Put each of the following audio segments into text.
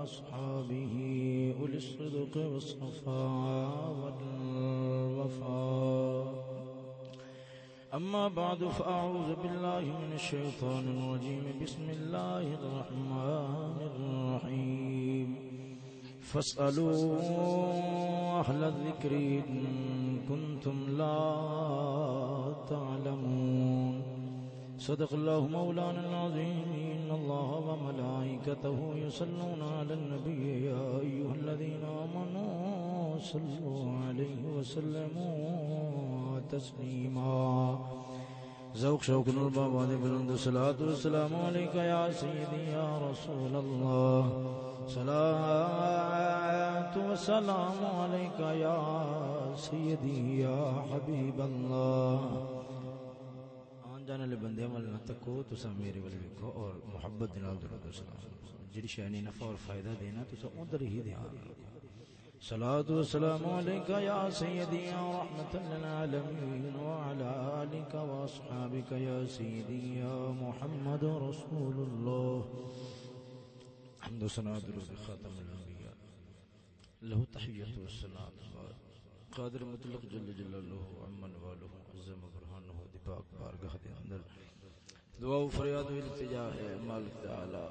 وأصحابه أولي الصدق والصفاء والوفاء. أما بعد، فأعوذ بالله من الشيطان الرجيم. بسم الله الرحمن الرحيم. فاسألوا أهل الذكر إن كنتم لا تعلمون. صدق الله مولانا العظيم. إن الله وملائكته يصلون على النبي. يا أيها الذين آمنوا صلوا عليه وسلموا تسليما. ذوق شوق الباب وادي بلند الصلاة والسلام عليك يا سيدي يا رسول الله صلاة والسلام عليك يا سيدي يا حبيب الله آن جانے والے بندے مل نہ تکو تسا میرے ول ویکھو اور محبت دے نال درود سلام۔ جڑی شے نے نفع اور فائدہ دینا تسا ادھر ہی دھیان رکھو صلاة والسلام عليك يا سيدي يا رحمة للعالمين وعلى آلك وأصحابك يا سيدي يا محمد رسول الله حمد وسنة درود خاتم الأنبياء له تحية والسلام قادر مطلق جل جلاله عمن واله عزم برهانه دباق بارگاہ دے اندر۔ دعا و فریاد و التجا ہے، مالک تعالی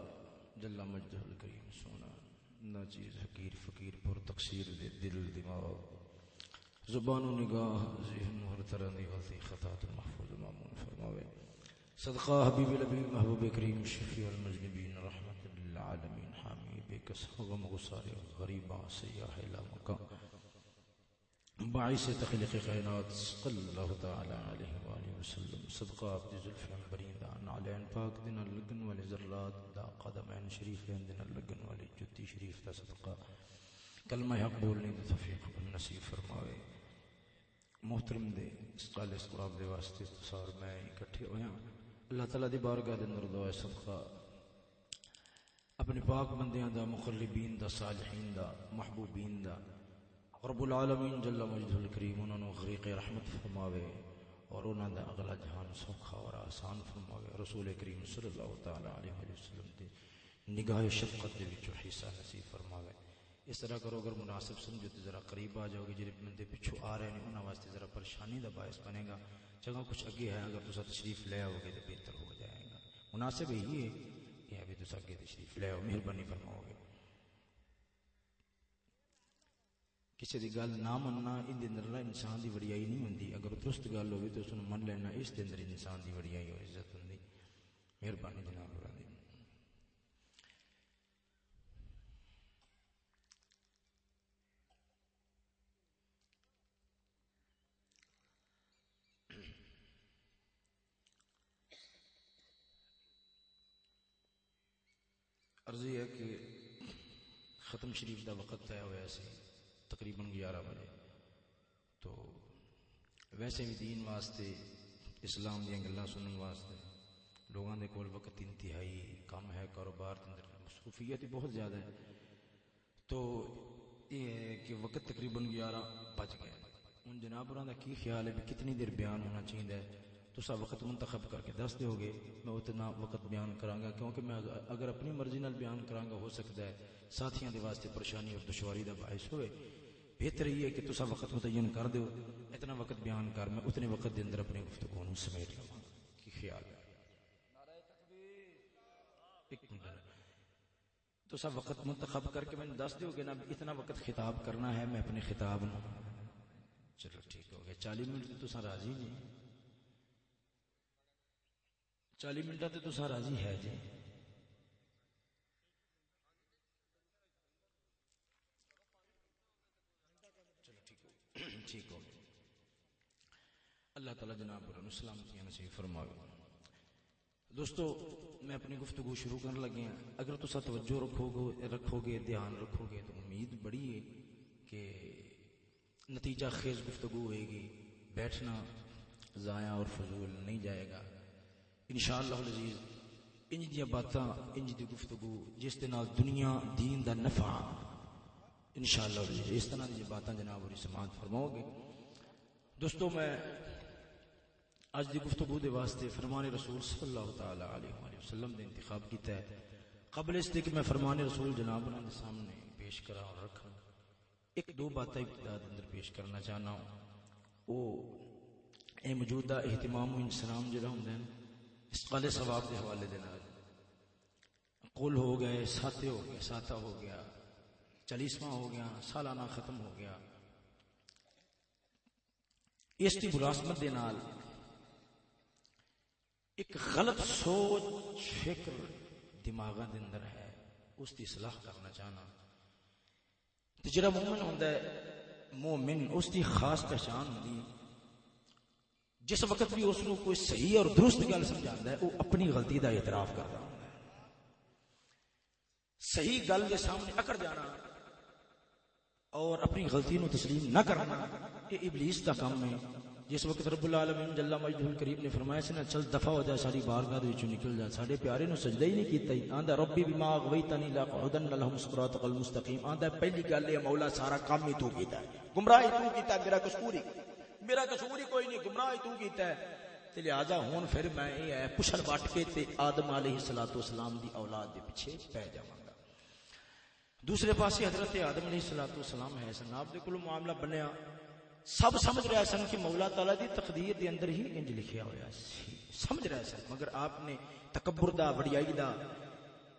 جل مجدہ الکریم سونا نہ چیز حقیر، فقیر، پر تقصیر دے دل، دماغ، زبان و نگاہ، ذہن ہر طرح دی غلطی خطا تو محفوظ مامون فرماوے۔ صدقہ حبیب الابی محبوب کریم شفیع المجنبین رحمت للعالمین حامی بے کس غم غسار غریباں، سیاح لا مکان باعث تخلیق کائنات صلی اللہ تعالی علیہ وآلہ وسلم. صدقہ عبد ذلف انبرین دا نعلین پاک دن لگن والی ذرات دا قدمین شریف دن لگن والی جتی شریف دا صدقہ. کلمہ حق بولنے دا تفیق نصیب فرماوے. محترم دے، اس قال اس قرآن دے واسطے تصار میں اکٹھے ہویا ہاں. اللہ تعالیٰ دی بارگاہ دے اندر دعا صدقہ. اپنے پاک بندیاں دا مقربین دا، صالحین دا، محبوبین دا رب العالمین جل مجد الکریم انہوں نے غریق رحمت فرماوے اور انہوں نے اگلا جہان سوکھا اور آسان فرماوے۔ رسول کریم صلی اللہ تعالی علیہ وسلم دے نگاہ شفقت دے وچوں حصہ نصیب فرماوے۔ اس طرح کرو، اگر مناسب سمجھو تو ذرا قریب آ جاؤ گے جڑے بندے پیچھو آ رہے ہیں، انہاں واسطے ذرا پریشانی دا باعث بنے گا۔ جگہ کچھ اگے ہے، اگر تسا تشریف لے آؤ گے تو بہتر ہو جائے گا۔ مناسب یہی ہے کہ ابھی تسا اگے تشریف لے آؤ، مہربانی فرماؤ گے۔ کسی دی گل نہ مننا ان اندر انسان دی وڈیائی نہیں ہوندی اگر درست گل ہوے تو اس نو من لینا اس دے اندر انسان دی وڈیائی اور عزت ہوندی مہربانی جناب دی عرضی ہے کہ ختم شریف دا وقت طے ہوا سی تقریباً گیارہ بجے۔ تو ویسے بھی دین واسطے، اسلام دیا گلا سننے واسطے لوگوں کے کول وقت انتہائی کم ہے، کاروبار کے اندر مصروفیت بہت زیادہ ہے۔ تو یہ ہے کہ وقت تقریباً گیارہ بج گئے ان جناب کا کی خیال ہے بھی کتنی دیر بیان ہونا چاہیے تو سا وقت منتخب کر کے دس دو گے، میں اتنا وقت بیان کراں کیونکہ میں اگر اپنی مرضی نال بیان کراں ہو سکتا ہے، ساتھیاں دے واسطے پریشانی اور دشواری دا باعث ہوئے۔ بہتر یہ ہے کہ تسا وقت متعین کر دیو۔ اتنا وقت بیان کر، میں اتنے وقت دے اندر اپنے گفتگو نو سمیٹ لواں۔ کی خیال ہے؟ تو سب وقت منتخب کر کے میں دس دیو گے نا، اتنا وقت خطاب کرنا ہے، میں اپنے خطاب نو چلو ٹھیک ہو گیا۔ چالی منٹ تو سا راضی جی؟ چالی منٹ تو سا راضی ہے جی؟ ٹھیک ہو اللہ تعالیٰ جناب سلامتی نصیب فرماوے۔ دوستو، میں اپنی گفتگو شروع کرنے لگے ہیں اگر تو توجہ رکھو گے رکھو گے دھیان رکھو گے تو امید بڑی ہے کہ نتیجہ خیز گفتگو ہوئے گی۔ بیٹھنا ضائع اور فضول نہیں جائے گا۔ انشاءاللہ العزیز، انج دیا باتاں، انج دی گفتگو، جس دے نال دنیا، دین دا نفع انشاءاللہ العزیز اس طرح دی باتاں جناب اور سماعت فرماؤ گے۔ دوستو، میں آج دی گفتگو دے واسطے فرمان رسول صلی اللہ تعالی علیہ وآلہ وسلم دے انتخاب کیتا ہے۔ قبل اس کہ میں فرمان رسول جناب انہوں نے سامنے پیش کرا اور رکھا ایک دو باتیں ابتدا اندر پیش کرنا چاہنا ہوں۔ وہ اے موجودہ اہتمام و انسلام جڑا ہوں دین اس قال ثواب دے حوالے دے نال۔ قل ہو گئے ساتے ہو گئے ساتا ہو گیا۔ چالیسواں ہو گیا، سالانہ ختم ہو گیا۔ اس کی ملازمت دے نال ایک غلط سوچ، فکر دماغ دے اندر ہے۔ اس کی اصلاح کرنا چاہنا۔ تے جڑا مومن ہوندا ہے، مومن اس کی خاص پہچان ہوندی جس وقت بھی اس نو کوئی صحیح اور درست گل سمجھاندا ہے وہ اپنی غلطی دا اعتراف کرتا ہوندا ہے۔ صحیح گل دے سامنے اکڑ جانا۔ اور اپنی غلطی نو تسلیم نہ کرنا۔ یہ ابلیس کا کام ہے۔ جس وقت رب العالمین جل مجدہ الکریم نے فرمایا سی نا، چل دفع ہو جائے ساری بارگاہ دے وچوں نکل جا۔ ساڈے پیارے نو سجدہ ہی نہیں کیتا ہی۔ آندا، ربی بما اغویتنی لا قعدن لهم صراطك المستقیم۔ آندا، پہلی گل ہے مولا سارا کام ہی تو کیتا ہے۔ گمراہی تو کیتا ہے، میرا قصور ہی۔ میرا قصور ہی کوئی نہیں، گمراہی تو کیتا ہے۔ تے لہذا ہن پھر میں اے پچھل بٹ کے تے آدم علیہ الصلوۃ والسلام دی اولاد دے پیچھے پے جاواں گا۔ دوسرے پاسے حضرت آدم علیہ الصلوۃ والسلام ہے سناب دے کول معاملہ بنیا۔ سب سمجھ رہے سن کہ مولا تعالی دی تقدیر دے اندر ہی انج لکھیا ہوا سی، سمجھ رہے سن، مگر آپ نے تکبر دا، وڈیائی دا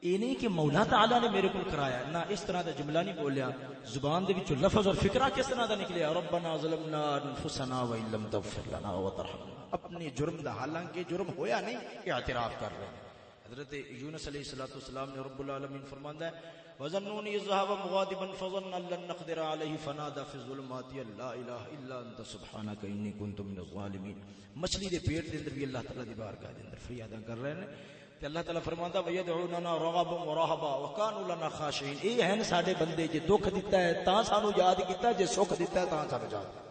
اے نہیں کہ مولا تعالی نے میرے کو کرایا، نہ اس طرح دا جملہ نہیں بولیا۔ زبان دے وچوں لفظ اور فکرہ کس طرح دا نکلیا؟ ربنا ظلمنا انفسنا و ان لم تغفر لنا وترحمنا۔ اپنے جرم دا، حالانکہ جرم ہویا نہیں کہ اعتراف کر رہے ہیں۔ حضرت یونس علیہ الصلوۃ والسلام نے رب العالمین فرماندا ہے وظنون يذهب مغاضبا فظن ان لن نقدر عليه فنادى في الظلمات لا اله الا انت سبحانك اني كنت من الظالمين۔ مچھلی دے پیٹ دے اندر بھی اللہ تعالی دی بارگاہ دے اندر فریاداں کر رہے ہیں۔ تے اللہ تعالی فرماندا ويدعوننا رغبا ورهبا وكانوا لنا خاشعين اے ہیں ساڈے بندے، جے دکھ دتا ہے، تاں سانو یاد کیتا جے سکھ دتا ہے، تاں سانو یاد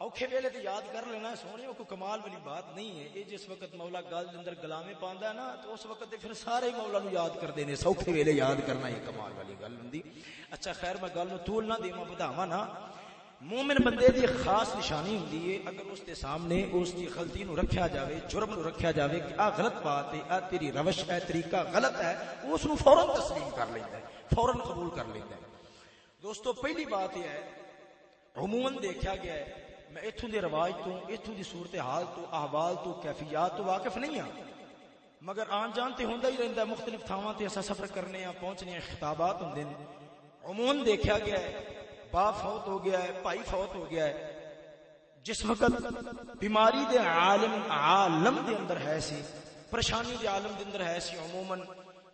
اوکھے ویلے تے یاد کر لینا سونے کو کمال والی بات نہیں ہے یہ جس وقت مولا گل اندر گلامے پاندا ہے نا تو اس وقت تے پھر سارے مولا نو یاد کردے نے سوکھے ویلے یاد کرنا یہ کمال والی گل ہوندی اچھا خیر میں گل نو طول نہ دیواں بدھاواں نا مومن بندے دی خاص نشانی ہوندی ہے اگر اس دے سامنے اس دی غلطی نو رکھیا جاوے جرم نو رکھیا جاوے کہ آ غلط بات ہے آ تیری روش ہے طریقہ غلط ہے اس نو فورن تسلیم کر لیندا ہے فورن قبول کر لیندا ہے دوستو پہلی بات یہ ہے عموماً دیکھا گیا ہے میں اتوں دے رواج تو اتوں دی صورت حال تو، احوال تو، کیفیات تو واقف نہیں ہوں مگر آن جان تے ہوندا ہی رہندا مختلف تھاواں تے اسا سفر کرنے ہاں پہنچنے ہیں خطابات ہوندے نے۔ عموماً دیکھا گیا ہے، باپ فوت ہو گیا ہے، بھائی فوت ہو گیا ہے۔ جس وقت بیماری دے عالم عالم دے اندر ہے سی، پریشانی دے عالم دے اندر ہے سی، عموماً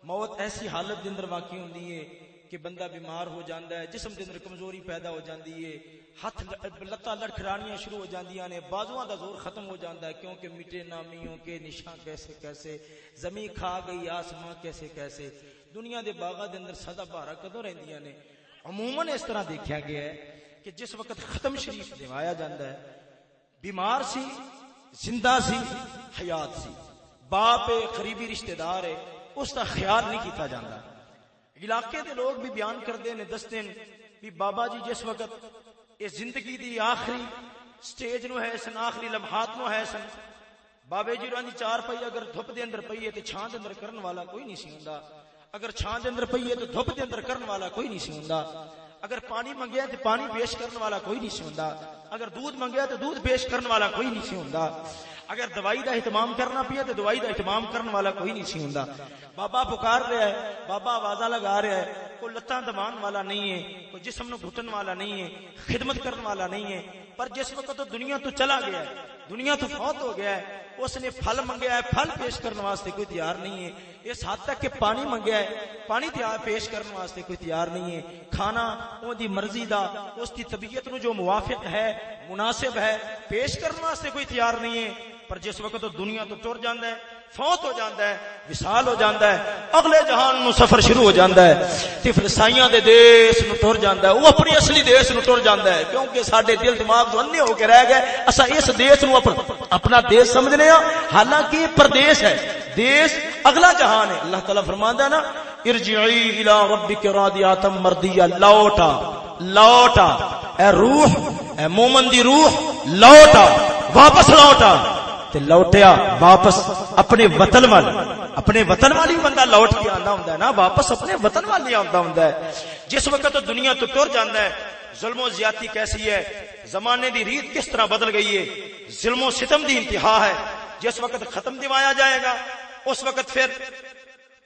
موت ایسی حالت دے اندر واقع ہوندی ہے۔ کہ بندہ بیمار ہو جاندا ہے، جسم دے اندر کمزوری پیدا ہو جاندی ہے، ہاتھ لتا لڑکھڑانیاں شروع ہو جاندیاں نے، بازواں دا زور ختم ہو جاندا ہے، کیونکہ میٹھے نامیوں کے نشان کیسے کیسے، زمین کھا گئی آسمان کیسے کیسے، دنیا دے باغاں دے اندر سدا بہارا کدوں رہندیاں نے؟ عموماً اس طرح دیکھا گیا ہے کہ جس وقت ختم شریف دوایا جاندا ہے، بیمار سی، زندہ سی، حیات سی، باپ قریبی رشتہ دار ہے، اس کا خیال نہیں کیتا جاندا علاقے دے لوگ بھی بیان کرتے ہیں دستے نے بھی بابا جی جس وقت یہ زندگی دی آخری سٹیج نو ہے، سن آخری لمحات نو ہے سن، بابے جی رانی چار پئی اگر دھپ دے اندر پئی ہے تے چھان دے اندر کرن والا کوئی نہیں سی ہوندا۔ اگر چھان دے اندر پئی ہے تو دھپ دے اندر کرن والا کوئی نہیں سی ہوندا۔ اگر پانی منگیا تے پانی پیش کرن والا کوئی نہیں سی ہوندا۔ اگر دودھ منگیا تے دودھ پیش کرن والا کوئی نہیں سی ہوندا۔ اگر دوائی دا اہتمام کرنا پیا تو دوائی دا اہتمام کرن والا کوئی نہیں سی ہوندا۔ بابا پکار رہا ہے، بابا آوازہ لگا رہا ہے۔ کوئی لتاں دبان والا نہیں ہے، کوئی جسم نو گھٹن والا نہیں ہے، خدمت کرن والا نہیں ہے۔ پر جس وقت تو دنیا تو چلا گیا ہے دنیا تو فوت ہو گیا ہے۔ اس نے پھل منگیا ہے پھل پیش کرنے واسطے کوئی تیار نہیں ہے۔ اس حد تک کہ پانی منگیا ہے پانی تیار پیش کرنے واسطے کوئی تیار نہیں ہے۔ کھانا او دی مرضی دا، اس کی طبیعت نو جو موافق ہے، مناسب ہے، پیش کرنے واسطے کوئی تیار نہیں ہے۔ پر جس وقت تو دنیا تو ٹر جاندا ہے، فوت ہو جاندا ہے، وصال ہو جاندا ہے، اگلے جہان نو سفر شروع ہو جاندا ہے تے پھر سائیاں دے دیس نو ٹر جاندا ہے، وہ اپنی اصلی دیس نو ٹر جاندا ہے، کیونکہ ساڈے دل دماغ جو انے ہو کے رہ گئے، اسا اس دیس نو اپنا دیس سمجھنے ہاں۔ حالانکہ یہ پردیس ہے، دیس اگلا جہان ہے۔ اللہ تعالی فرماندا ہے نا، ارجعی الی ربک راضیہ مردیہ، لوٹا لوٹا، اے روح، اے مومن دی روح، لوٹا، واپس لوٹا۔ تے لوٹیا، واپس اپنے وطن وال، اپنے وطن والی بندہ لوٹ کے آنا ہوں نا، واپس اپنے وطن والی آتا ہوں جس وقت تو دنیا تو ٹر جانا ہے، ظلم و زیادتی کیسی ہے، زمانے دی ریت کس طرح بدل گئی ہے، ظلم و ستم دی انتہا ہے۔ جس وقت ختم دوایا جائے گا، اس وقت پھر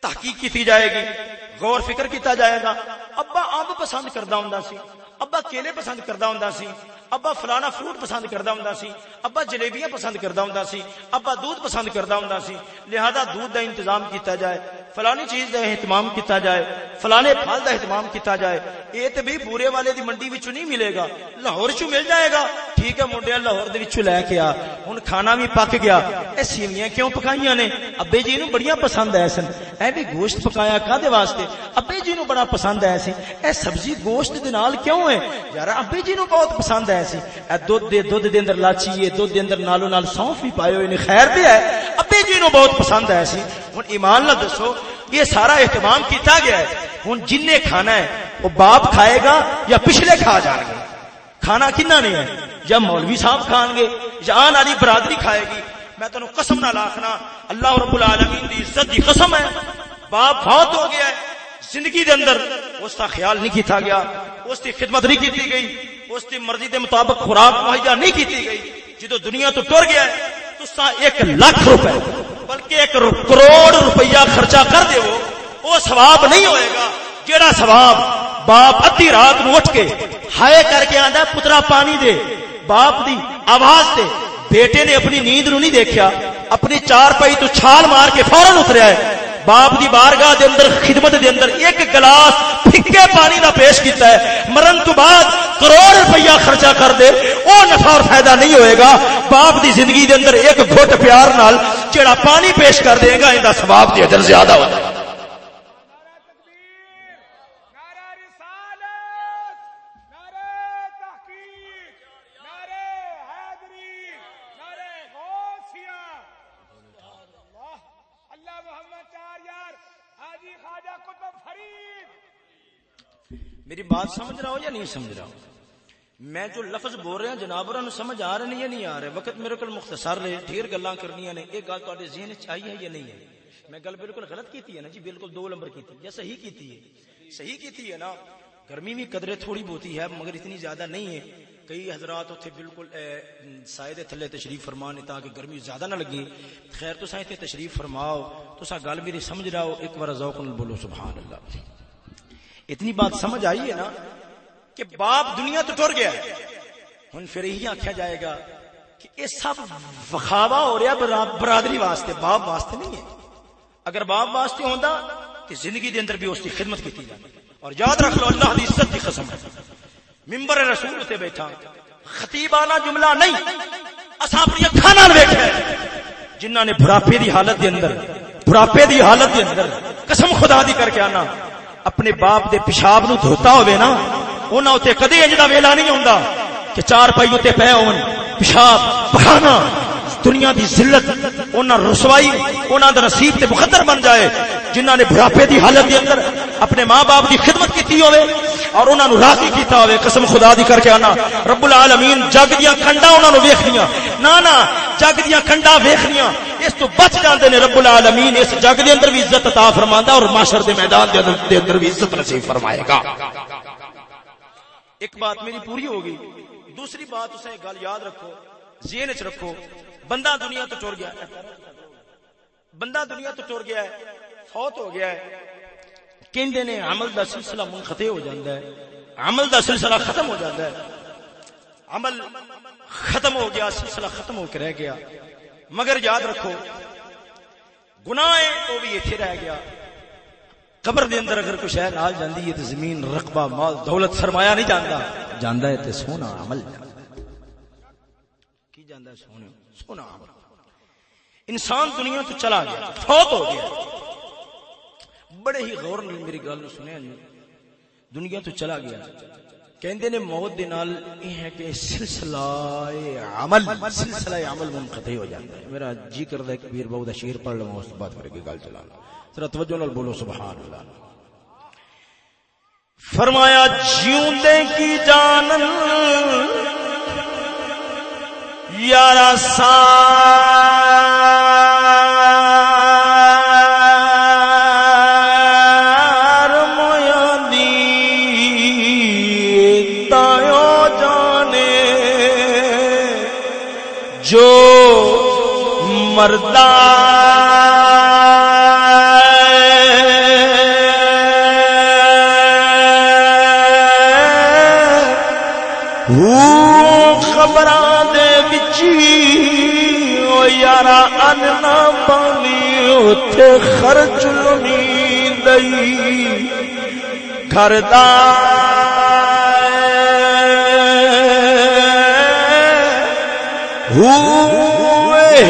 تحقیق کی جائے گی، غور فکر کیتا جائے گا۔ ابا آب پسند کردہ ہوں سی، ابا کیلے پسند کردہ ہوں سی، ابا فلانا فروٹ پسند کرتا ہوں سی، ابا جلیبیاں پسند کرتا ہوں سی، ابا دودھ پسند کرتا ہوں سی، لہذا دودھ دا انتظام کیتا جائے، فلانی چیز دا اہتمام کیتا جائے، فلانے پھل دا اہتمام کیتا جائے یہ تو بھی بورے والے دی منڈی وچوں نہیں ملے گا، لاہور چوں مل جائے گا؟ ٹھیک ہے منڈیا لاہور دے وچوں لے کے آ، ہن کھانا بھی پک گیا۔ اے سیویاں کیوں پکائیاں نے؟ ابے جی نو بڑیاں پسند ہے سن اے بھی گوشت پکایا کدے واسطے؟ ابے جی نو بڑا پسند ہے سی اے سبزی گوشت دے نال کیوں ہے؟ یار ابے جی نو بہت پسند ہے سی۔ اے دودھ دے دودھ دے اندر لاچی ہے، دودھ دے اندر نالو نال سونف بھی پائے ہوئے نے۔ خیر بھی ہے، ابے جی نو بہت پسند ہے سی۔ ہن ایمان نہ دسو، یہ سارا اہتمام کیتا گیا ہے۔ ہوں جن نے کھانا ہے، وہ باپ کھائے گا یا پچھلے کھا جان گے؟ کھانا کنا نہیں ہے؟ یا مولوی صاحب کھان گے، یا آن والی برادری کھائے گی؟ میں تمہیں قسم نہ لاکھنا اللہ رب العالمین دی عزت دی قسم ہے۔ باپ فوت ہو گیا ہے۔ زندگی دے اندر اس کا خیال نہیں کیتا گیا، اس کی خدمت نہیں کیتی گئی، اس کی مرضی دے مطابق خوراک مہیا نہیں کیتی گئی۔ جدو دنیا تو ٹر گیا ہے، تو ایک لاکھ روپے، بلکہ ایک کروڑ روپیہ خرچہ کر دے وہ سواب نہیں ہوئے گا۔ جیڑا سواب باپ ادھی رات نو اٹھ کے ہائے کر کے آندا پترا پانی دے۔ باپ دی آواز تے بیٹے نے اپنی نیند نو نہیں دیکھیا، اپنی چار پائی تو چھال مار کے فورن اتریا ہے۔ باپ دی بارگاہ دے اندر، خدمت دے اندر ایک گلاس پھکے پانی دا پیش کیتا ہے۔ مرن تو بعد کروڑ روپیہ خرچہ کر دے، او نفع اور فائدہ نہیں ہوئے گا۔ باپ دی زندگی دے اندر ایک گھٹ پیار نال جڑا پانی پیش کر دے گا، ایندا ثواب دی اجر زیادہ ہوتا ہے۔ بات سمجھ رہا ہو یا نہیں سمجھ رہا ہو؟ میں جو لفظ بول رہا ہوں جناب، اور سمجھ آ رہے ہیں یا نہیں آ رہے۔ وقت میرے کو مختصر رہے ڈھیر گلا کرنی نے۔ یہ گل تے ذہن چاہیے ہے یا نہیں ہے؟ میں گل بالکل غلط کیتی ہے نا؟ جی بالکل دو نمبر کی یا صحیح کیتی ہے؟ صحیح کیتی ہے نا؟ گرمی بھی قدرے تھوڑی بہتی ہے، مگر اتنی زیادہ نہیں ہے۔ کئی حضرات اتنے بالکل سائے دے تھلے تشریف فرما نے تاکہ گرمی زیادہ نہ لگی خیر تو اتنے تشریف فرماؤ تو سا گل میری سمجھ رہا ہو۔ ایک بار ذوق بولو، سبحان اللہ۔ اتنی بات سمجھ آئی ہے نا کہ باپ دنیا تو ٹر گیا ہوں پھر یہی آخیا جائے گا کہ یہ سب وخاوا ہو رہا برادری واسطے، باپ واسطے نہیں ہے۔ اگر باپ واسطے ہوتا تو زندگی دے اندر بھی اس کی خدمت کی جائے اور یاد رکھ لو، اللہ کی عزت کی قسم ہے۔ ممبر رسول تے بیٹھا۔ خطیبانہ جملہ نہیں اصا اپنی اکھاں بیٹھے جنہ نے بڑھاپے دی حالت دے اندر، بڑھاپے دی حالت دے اندر قسم خدا دی کر کے آنا۔ اپنے باپ دے پیشاب نو دھوتا ہوئے نا، انہاں تے کدی انج دا ویلا نہیں ہوندا کہ چار پائی تے پے ہون۔ پیشاب بہانا دنیا دی ذلت، انہاں رسوائی، انہاں دا نصیب تے مقدر بن جائے۔ جنہاں نے بڑھاپے دی حالت دے اندر اپنے ماں باپ دی خدمت کیتی ہوئے اور انہاں نو راضی کیتا ہوئے، قسم خدا دی کر کے آنا۔ رب العالمین، جگ دیاں کنڈا انہاں نو ویکھنیاں۔ نا نا جگ دیاں کنڈا ویکھنیاں۔ اس تو بچ جاندے نے رب العالمین، اس جگ دے اندر بھی عزت عطا فرماندا اور معاشر دے میدان دے اندر بھی عزت نصیب فرمائے گا۔ ایک بات میری پوری ہوگی دوسری بات اسے گل یاد رکھو، ذہن چ رکھو، بندہ دنیا تو ٹر گیا ہے۔ بندہ دنیا تو ٹر گیا ہے، فوت ہو گیا ہے۔ کہندے نے عمل دا سلسلہ منقطع ہو جاندا ہے، عمل دا سلسلہ ختم ہو جاندا ہے۔ عمل ختم ہو گیا، سلسلہ ختم ہو کے رہ گیا۔ مگر یاد رکھو گناہ ہے وہ بھی ایتھے رہ گیا۔ قبر دے اندر اگر کوئی شے نال جاندی ہے تے زمین رقبہ مال دولت سرمایہ نہیں جاندا۔ جاندا ہے تے سونا عمل۔ کی جاندا ہے سونا سونا عمل۔ انسان دنیا تو چلا گیا فوت ہو گیا۔ بڑے ہی غور نال میری گل سنیا جی۔ دنیا تو چلا گیا۔ کہندے نے موت دے نال یہ ہے کہ سلسلہ عمل سلسلہ عمل منقطع ہو جاتا ہے۔ میرا جی کردا ہے کبیر بہو دا شعر پڑھ لواں اس بعد پھر کے گل چلا ذرا توجہ نال بولو، سبحان اللہ۔ فرمایا، جیوندے کی جانن یارا سا مردہ۔ خبر دے بچی او یارا ان پانی اوتھے خرچ لنی دئی گھر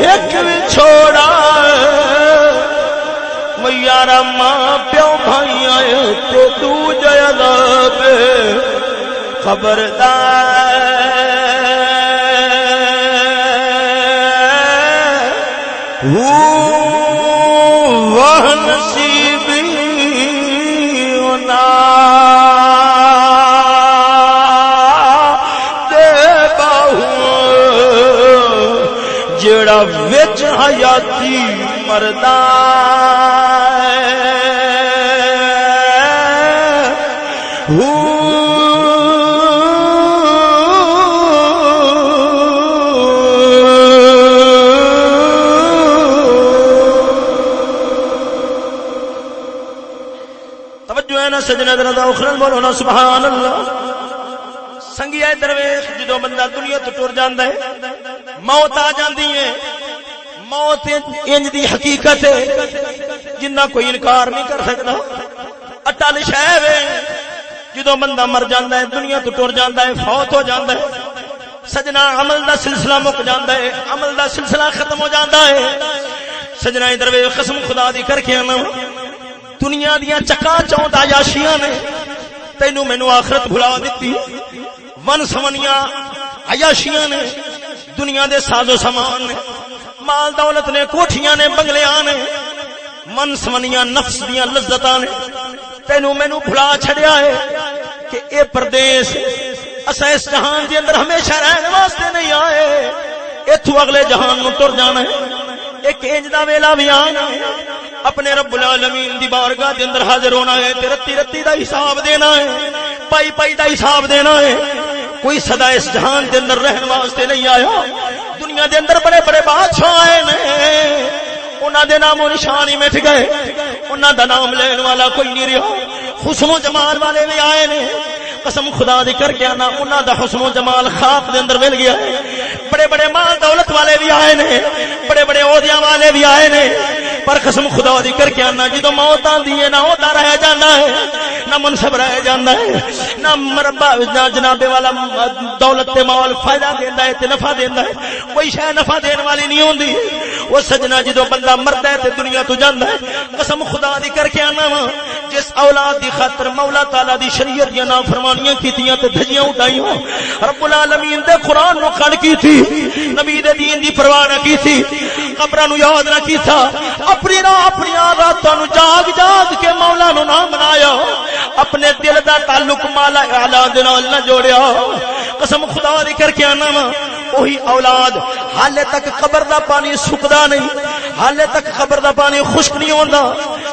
ایک چھوڑا۔ یارا ماں پیو بھائی آئے تو تو جیا خبردار۔ وچ حیاتی مردہ سجنا دن دا اخرن سبحان اللہ۔ سنگیا درویش، جدو بندہ دنیا تو ٹر جاندہ ہے، موت آ جاندی ہے۔ موت انج دی حقیقت ہے، جنہ کوئی انکار نہیں کر سکتا۔ اٹل شہ جدو بندہ مر جاندہ ہے، دنیا تو ٹر جاندہ ہے، فوت ہو جاندہ ہے۔ سجنا عمل دا سلسلہ مک جاندہ ہے، عمل دا سلسلہ ختم ہو جاندہ ہے۔ سجنا دروے قسم خدا دی کر کے آنا۔ دنیا دیا چکا چون عیاشیاں نے تینو مینو آخرت بھلا دیتی ون سمنیاں عیاشیاں نے، دنیا دے ساز و سامان نے۔ مال دولت نے، کوٹھیاں نے، بنگلیاں نے من سمنیاں نفس دیاں، لذتاں نے۔ تینو مینو بھلا چھڑیا ہے کہ اے پردیس اسا اس جہان دے اندر ہمیشہ رہنے واسطے نہیں آئے۔ ایتھو اگلے جہان نو تر جانا ہے۔ ایک انج دا ویلا بھی آنا ہے۔ اپنے رب العالمین دی بارگاہ دے اندر حاضر ہونا ہے۔ تے رتی رتی دا حساب دینا ہے۔ پائی پائی دا حساب دینا ہے۔ کوئی سدا اس جہان دے اندر رہن واسطے نہیں آیا۔ دنیا دے اندر بڑے بڑے بادشاہ آئے نے، انہاں دے نام و نشان ہی مٹ گئے۔ انہاں دا نام لین والا کوئی نہیں رہا۔ حسن و جمال والے بھی آئے نے۔ قسم خدا دی کر کے آنا، انہاں دا حسن و جمال خواب دے اندر مل گیا۔ ہے بڑے بڑے مال دولت والے بھی آئے نے، بڑے بڑے عہدیاں والے بھی آئے نے۔ پر قسم خدا دی کر کے آنا جدو موت آندی ہے، نہ ہوتا رہ جانا ہے، نہ منصب رہ جانا ہے، نہ مربع نہ جنابے والا دولت تے مال فائدہ دیندا ہے، تے نفع دیندا ہے، کوئی شے نفع دین والی نہیں ہوندی۔ وہ سجنا جدو بندہ مردا ہے تے دنیا تو جاندا ہے۔ قسم خدا دی کر کے آنا وا۔ جس اولاد دی خاطر مولا تعالی دی شریعت دی نافرمانیاں کیتیاں تے دھجیاں اٹھائیاں۔ رب العالمین دے قران نو کھڑ کی تھی نبی دے دین دی پرواہ نہ کی تھی قبراں نو یاد نہ کیتا۔ اپنی راہ، اپنی راتوں جاگ جاگ کے مولا نو نہ منایا اپنے دل دا تعلق مالا اعلی دے نہ جوڑیا۔ قسم خدا دی کر کے آنا وا وہی اولاد، حالے تک قبر دا پانی سکدا نہیں، حالے تک قبر دا پانی خشک نہیں ہوندا۔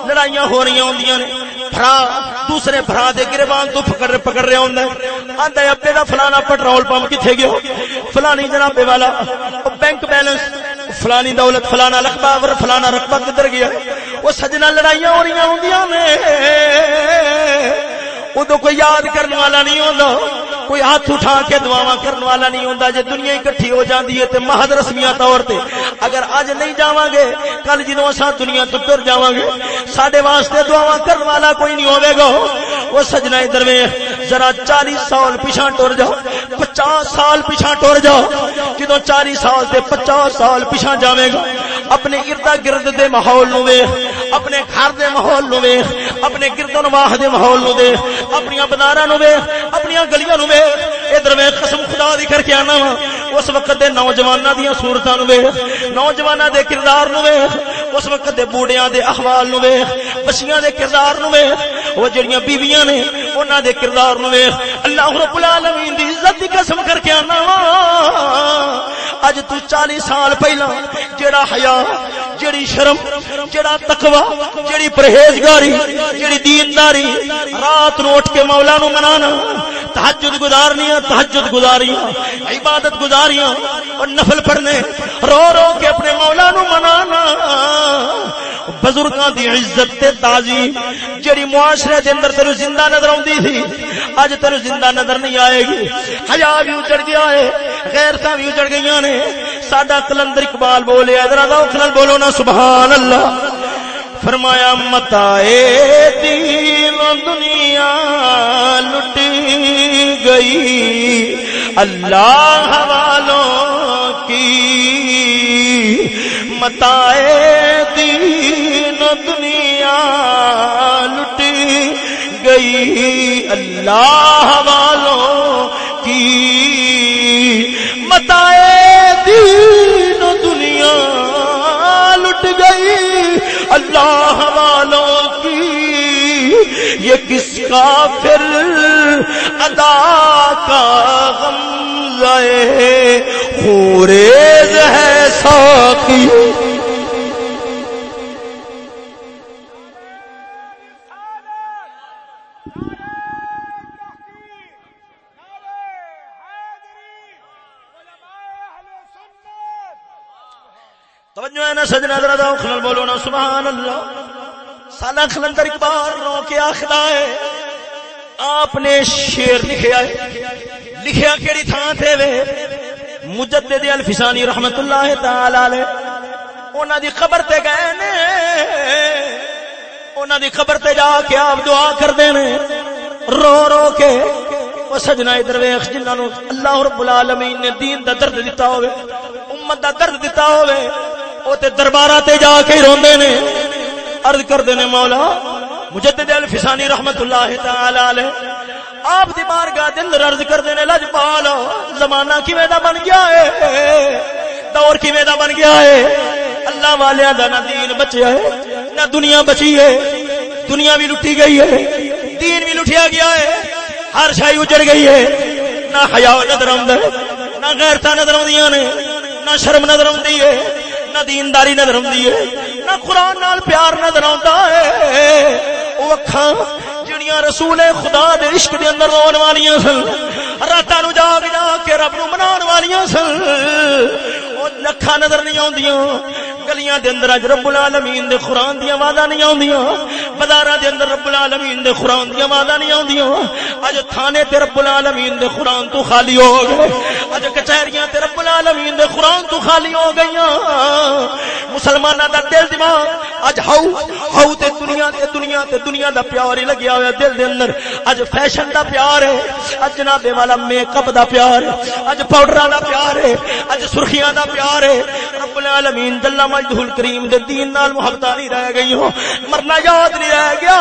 لڑائیاں ہو رہی ہوندیاں نے۔ بھرا، دوسرے بھرا دے گربان تو پکڑ پکڑ رہا ہوندا آندا ہے، ابے دا فلانا پیٹرول پمپ کتے گیا؟ فلانی جناب والا بینک بیلنس۔ فلانی دولت، فلانا رقبہ ور فلانا رقبہ کدھر گیا؟ وہ سجنا لڑائیاں ہو رہی ہوں نے ادو کوئی یاد کرنے والا نہیں ہوتا کوئی ہاتھ اٹھا کے دعا کرنے والا نہیں ہوتا جی دنیا اکٹھی ہو جاتی ہے تو مہد رسمیاں طور پہ اگر اج نہیں جا گے، کل جدو اصا دنیا تو ٹر جا گے۔ سڈے واسطے دعا کرنے والا کوئی نہیں ہوے گا۔ وہ سجنا ادھر ذرا چالیس سال پیچھا ٹر جاؤ، پچاس سال پیچھا ٹر جاؤ۔ جدو چالیس سال سے پچاس سال پیچھا جائے گا، اپنے اردا گرد دے ماحول نو ویخ اپنے گھر دے ماحول نو ویخ اپنے گردن واہ دے ماحول نو دے اپنی بنارا نو ویخ اپنی گلیاں نو ادھر ویخ قسم خدا دی کر کے آنا وا۔ اس وقت دے نوجواناں دیاں صورتاں نو ویخ نوجواناں دے کردار نو ویخ اس وقت دے بوڑھیاں دے احوال نو ویخ بچیاں دے کردار نو ویخ وہ جڑیاں بیویاں نے، انہاں دے کردار نو ویخ اللہ رب العالمین دی عزت دی قسم کر کے آنا وا۔ اج تو 40 سال پہلا جڑا حیا جڑی شرم جڑا تقوی جڑی پرہیزگاری جڑی دینداری، رات نو اٹھ کے مولا نو منانا تحجد گزارنیاں تحجد گزاریاں، عبادت گزاریاں، اور نفل پڑھنے، رو رو کے اپنے مولا نو منانا۔ بزرگاں دی عزت تے تعظیم جڑی معاشرے دے اندر تینو زندہ نظر اوندی تھی، اج تینو زندہ نظر نہیں آئے گی۔ حیا بھی اجڑ گیا ہے، غیرتاں بھی اجڑ گئیاں نے۔ ساڈا کلندر اقبال بولے ذرا ذوق نال بولو نا سبحان اللہ فرمایا متا دین دنیا لٹ گئی اللہ والوں کی متا دین دنیا لٹ گئی۔ اللہ والوں کی متا دین دنیا لٹ گئی۔ اللہ والوں کی یہ کس کا پھر ادا کا غم لائے خوریز ہے ساکی توجہ ہے نا سجنا ذرا ذوق نال بولو نا، سبحان اللہ۔ سالہ خلندر اقبال رو کے آخدا ہے۔ آپ نے شیر لکھیا ہے۔ لکھیا کیڑی تھان تے وے؟ مجدد الفسانی رحمت اللہ تعالی علیہ۔ انہاں دی قبر تے گئے نے۔ انہاں دی قبر تے جا کے آپ دعا کردے نے۔ رو رو کے۔ او سجنا ادھر ویکھ، جنہاں نو اللہ رب العالمین نے دین دا درد دتا ہوے امت دا درد دتا ہوے او تے درباراں تے جا کے روندے نے۔ عرض کردے نے، مولا مجدد الفسانی رحمت اللہ تعالی علیہ، آپ دی بارگاہ دے اندر عرض کردے نے، لجپال، زمانہ کیویں دا بن گیا ہے؟ دور کیویں دا بن گیا ہے؟ اللہ والیاں دا نہ دین بچیا ہے، نہ دنیا بچی ہے، دنیا بھی لٹی گئی ہے، دین بھی لٹیا گیا ہے، ہر شائی اجڑ گئی ہے، نہ حیا نظر آندا ہے، نہ غیرتا نظر آندیاں نے، نہ شرم نظر آندی ہے، نہ دینداری نظر آندی ہے، نہ قرآن نال پیار نظر آندا ہے۔ او اکھاں جڑیاں رسول خدا دے عشق دے اندر رون والیاں سن، راتاں نو جاگ جاگ کے رب نو منان والیاں سن۔ او لکھاں نظر نہیں آندیاں گلیاں دے اندر اج رب العالمین دے قرآن دی آوازاں نہیں آندیاں بازاراں دے اندر رب العالمین دے قرآن دی آوازاں نہیں آندیاں اج تھانے تے رب العالمین دے قرآن تو خالی ہو گئے۔ اج کچہریاں تے رب العالمین دے قرآن تو خالی ہو گئیاں۔ مسلماناں دا دل دماغ اج ہاؤ ہاؤ تے دنیا تے دنیا تے دنیا دا پیار ہی لگیا ہوا دل دے اندر۔ اج فیشن دا پیار ہے۔ اج جناب والا میک اپ دا پیار ہے۔ اج پاؤڈراں دا پیار ہے۔ اج سرخیاں دا پیار ہے۔ رب العالمین جل مجدہ الکریم دے دین نال محبت نہیں رہ گئی ہو مرنا یاد نہیں رہ گیا۔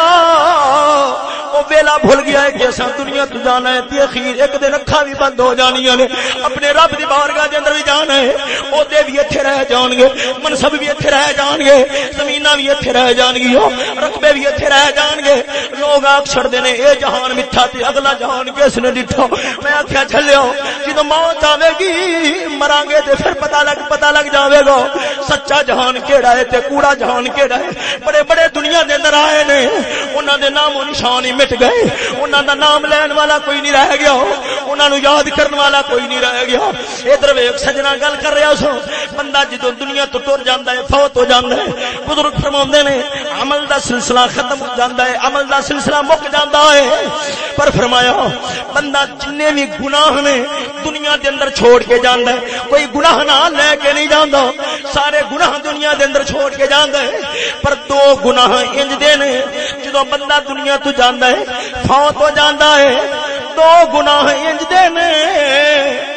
او ویلا بھول گیا ہے کہ اساں دنیا تو جانا ہے تے اخیر ایک دن اکھاں بھی بند ہو جانیاں نے۔ اپنے رب دی بارگاہ دے اندر بھی جانا ہے۔ او دے بھی ایتھے رہ جان گے، منصب بھی ایتھے رہ جان گے، زمیناں بھی ایتھے رہ جان گی گیاں رقبے بھی ایتھے رہ جان گے۔ لوگ آکھ چھڑ دے نے، اے جہان میٹھا تے اگلا جہان کس نے ڈٹھا میں آکھیا چھلیا جدوں موت آوے گی مران گے تے پھر پتہ لگ پتہ لگ جاوے گا۔ سچا جہان کیڑا ہے تے کوڑا جہان کیڑا ہے۔ بڑے بڑے دنیا دے اندر آئے نے۔ انہاں دے نام و نشان ہی مٹ گئے۔ انہاں دا نام لین والا کوئی نہیں رہ گیا۔ انہاں نو یاد کرن والا کوئی نہیں رہ گیا۔ ادھر ویکھ سجنا گل کر رہا سو۔ بندہ جدوں دنیا تو ٹر جاندا ہے، فوت ہو جاندا ہے۔ بزرگ فرماوندے نے، عمل دا سلسلہ ختم ہو جاندا ہے، عمل دا سلسلہ مک جاندا ہے۔ پر فرمایا، بندہ جنے بھی گناہ نے دنیا دے اندر چھوڑ کے جاندا ہے۔ کوئی گناہ نہ لے کے نہیں جاندا۔ سارے گناہ دنیا دے اندر چھوڑ کے جاندا ہے، پر دو گناہ انج دے نے۔ جدوں بندہ دنیا تو جاندا ہے، فوت ہو جاندا ہے، دو گناہ انج دے نے۔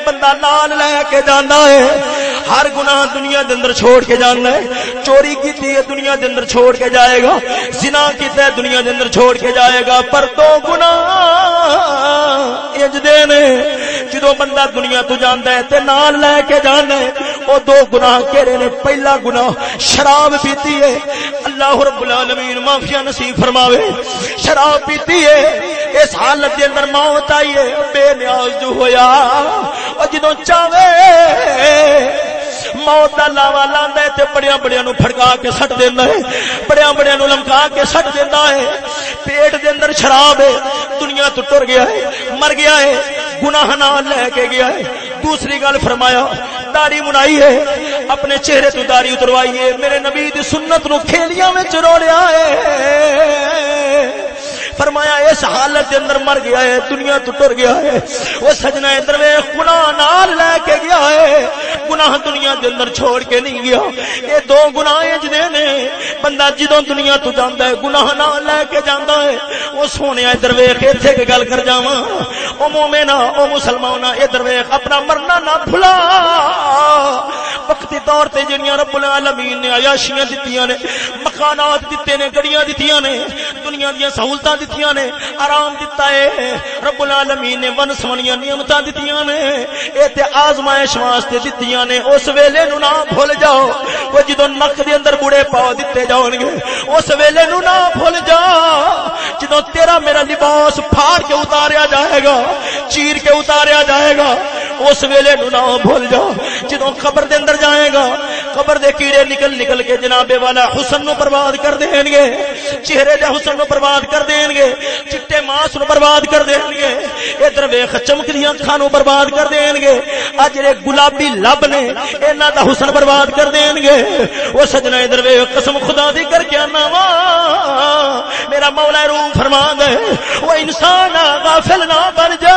بندہ لال لے کے جاندا ہے۔ ہر گناہ دنیا دے اندر چھوڑ کے جاندا ہے۔ چوری کیتی ہے، دنیا دے اندر چھوڑ کے جائے گا۔ زنا کیتا ہے، دنیا دے اندر چھوڑ کے جائے گا۔ پر دو گناہ انج دے نے۔ جدوں بندہ دنیا تو جاندا ہے، تے نال لے کے جاندا ہے، او دو گناہ کیڑے نے۔ پہلا گناہ شراب پیتی ہے۔ اللہ رب العالمین معافیا نصیب فرماوے۔ شراب پیتی ہے، اس حالت دے اندر موت آئی ہے۔ بے نیاز جو ہویا۔ او جدوں چاہے موت دا لاوا لاندا ہے تے بڑیاں بڑیاں نو پھڑکا کے سٹ دیندا ہے۔ بڑیاں بڑیاں نو لمکا کے سٹ دیندا ہے۔ پیٹ دے اندر شراب ہے۔ دنیا تو ٹر گیا ہے۔ مر گیا ہے۔ گناہ نال لے کے گیا ہے۔ دوسری گل فرمایا، داڑھی منائی ہے۔ اپنے چہرے تو داڑھی اتروائی ہے۔ میرے نبی دی سنت نو کھیلیاں وچ رولیا ہے۔ فرمایا، اس حالت دے اندر مر گیا ہے، دنیا تو ٹر گیا ہے۔ وہ سجنا ادھر گناہ نال لے کے گیا ہے۔ گناہ دنیا دے اندر چھوڑ کے نہیں گیا۔ یہ دو گناہ جدے نے۔ بندہ جدوں دنیا تو جاندا ہے، گناہ نال لے کے جاندا ہے۔ وہ سونے ادھر ویکھ ایتھے کے گل کر جاواں۔ او مومنا او مسلمانا ادھر ویکھ اپنا مرنا نہ بھلا وقتی طور تے جڑیاں رب العالمین نے عیاشیاں دتیاں نے، مکانات دتے نے، گڑیاں دتیاں نے۔ دنیا دی سہولتاں دتیاں نے آرام دتا ہے رب العالمین نے ون سونیاں نعمتاں دتیاں نے اے تے آزمائش واسطے دتیاں نے اس ویلے نو نہ بھول جاؤ او جدوں نک دے اندر بوڑے پاؤ دتے جاون گے اس ویلے نو نہ بھول جا جدوں تیرا میرا لباس پھاڑ کے اتاریا جائے گا چیر کے اتاریا جائے گا اس ویلے نو نہ بھول جا۔ جدوں قبر دے اندر جائے گا، قبر دے کیڑے نکل نکل کے جناب والا حسن نو برباد کر دین گے۔ چہرے دے حسن نو برباد کر دین گے۔ چٹے ماس نو برباد کر دین گے۔ ادھر ویکھ، چمکدیاں اکھاں نو برباد کر دین گے۔ اج جڑے گلابی لب نے، انہاں دا حسن برباد کر دین گے۔ او سجنا ادھر ویکھ، قسم خدا دی کر کے انا وا۔ میرا مولا روح فرمان ہے او انسان غافل نہ بن جا۔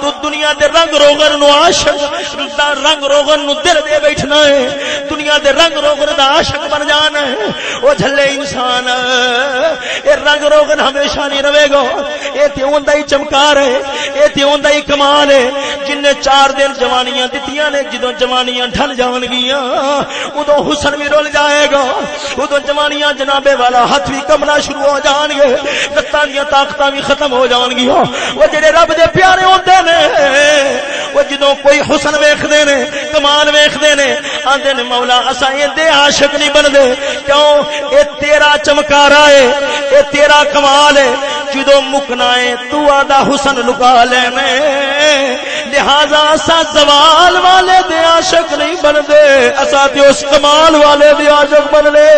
تو دنیا دے رنگ روغن نو عاشق رنگ روغن نو دل دے بیٹھنا ہے۔ دنیا دے رنگ روغن دا عاشق بن جانا ہے۔ او جھلے انسان، اے رنگ روغن ہمیشہ نہیں رہے گا۔ اے تے اوندا ہی چمکار ہے، اے تے اوندا ہی کمال ہے۔ جن نے چار دن جوانیاں دتیاں نے، جدوں جوانیاں ڈھل جان گیاں، اودوں حسن بھی رول جائے گا۔ اودوں جوانیاں جنابے والا ہاتھ بھی کمنا شروع ہو جان گے۔ لتاں دی طاقتاں بھی ختم ہو جان گیاں۔ او جڑے رب دے پیارے ہوندے نے او جدوں کوئی حسن ویکھدے نے، کمال ویکھدے نے، آندے نے، مولا اساں دے عاشق نہیں بندے کیوں؟ اے تیرا چمکارا ہے اے تیرا کمال ہے جدو مکنا ہے تو آدھا حسن لکا لینے لہذا اسا زوال والے دے عاشق نہیں بندے اسا تے اس کمال والے دے عاشق بن لے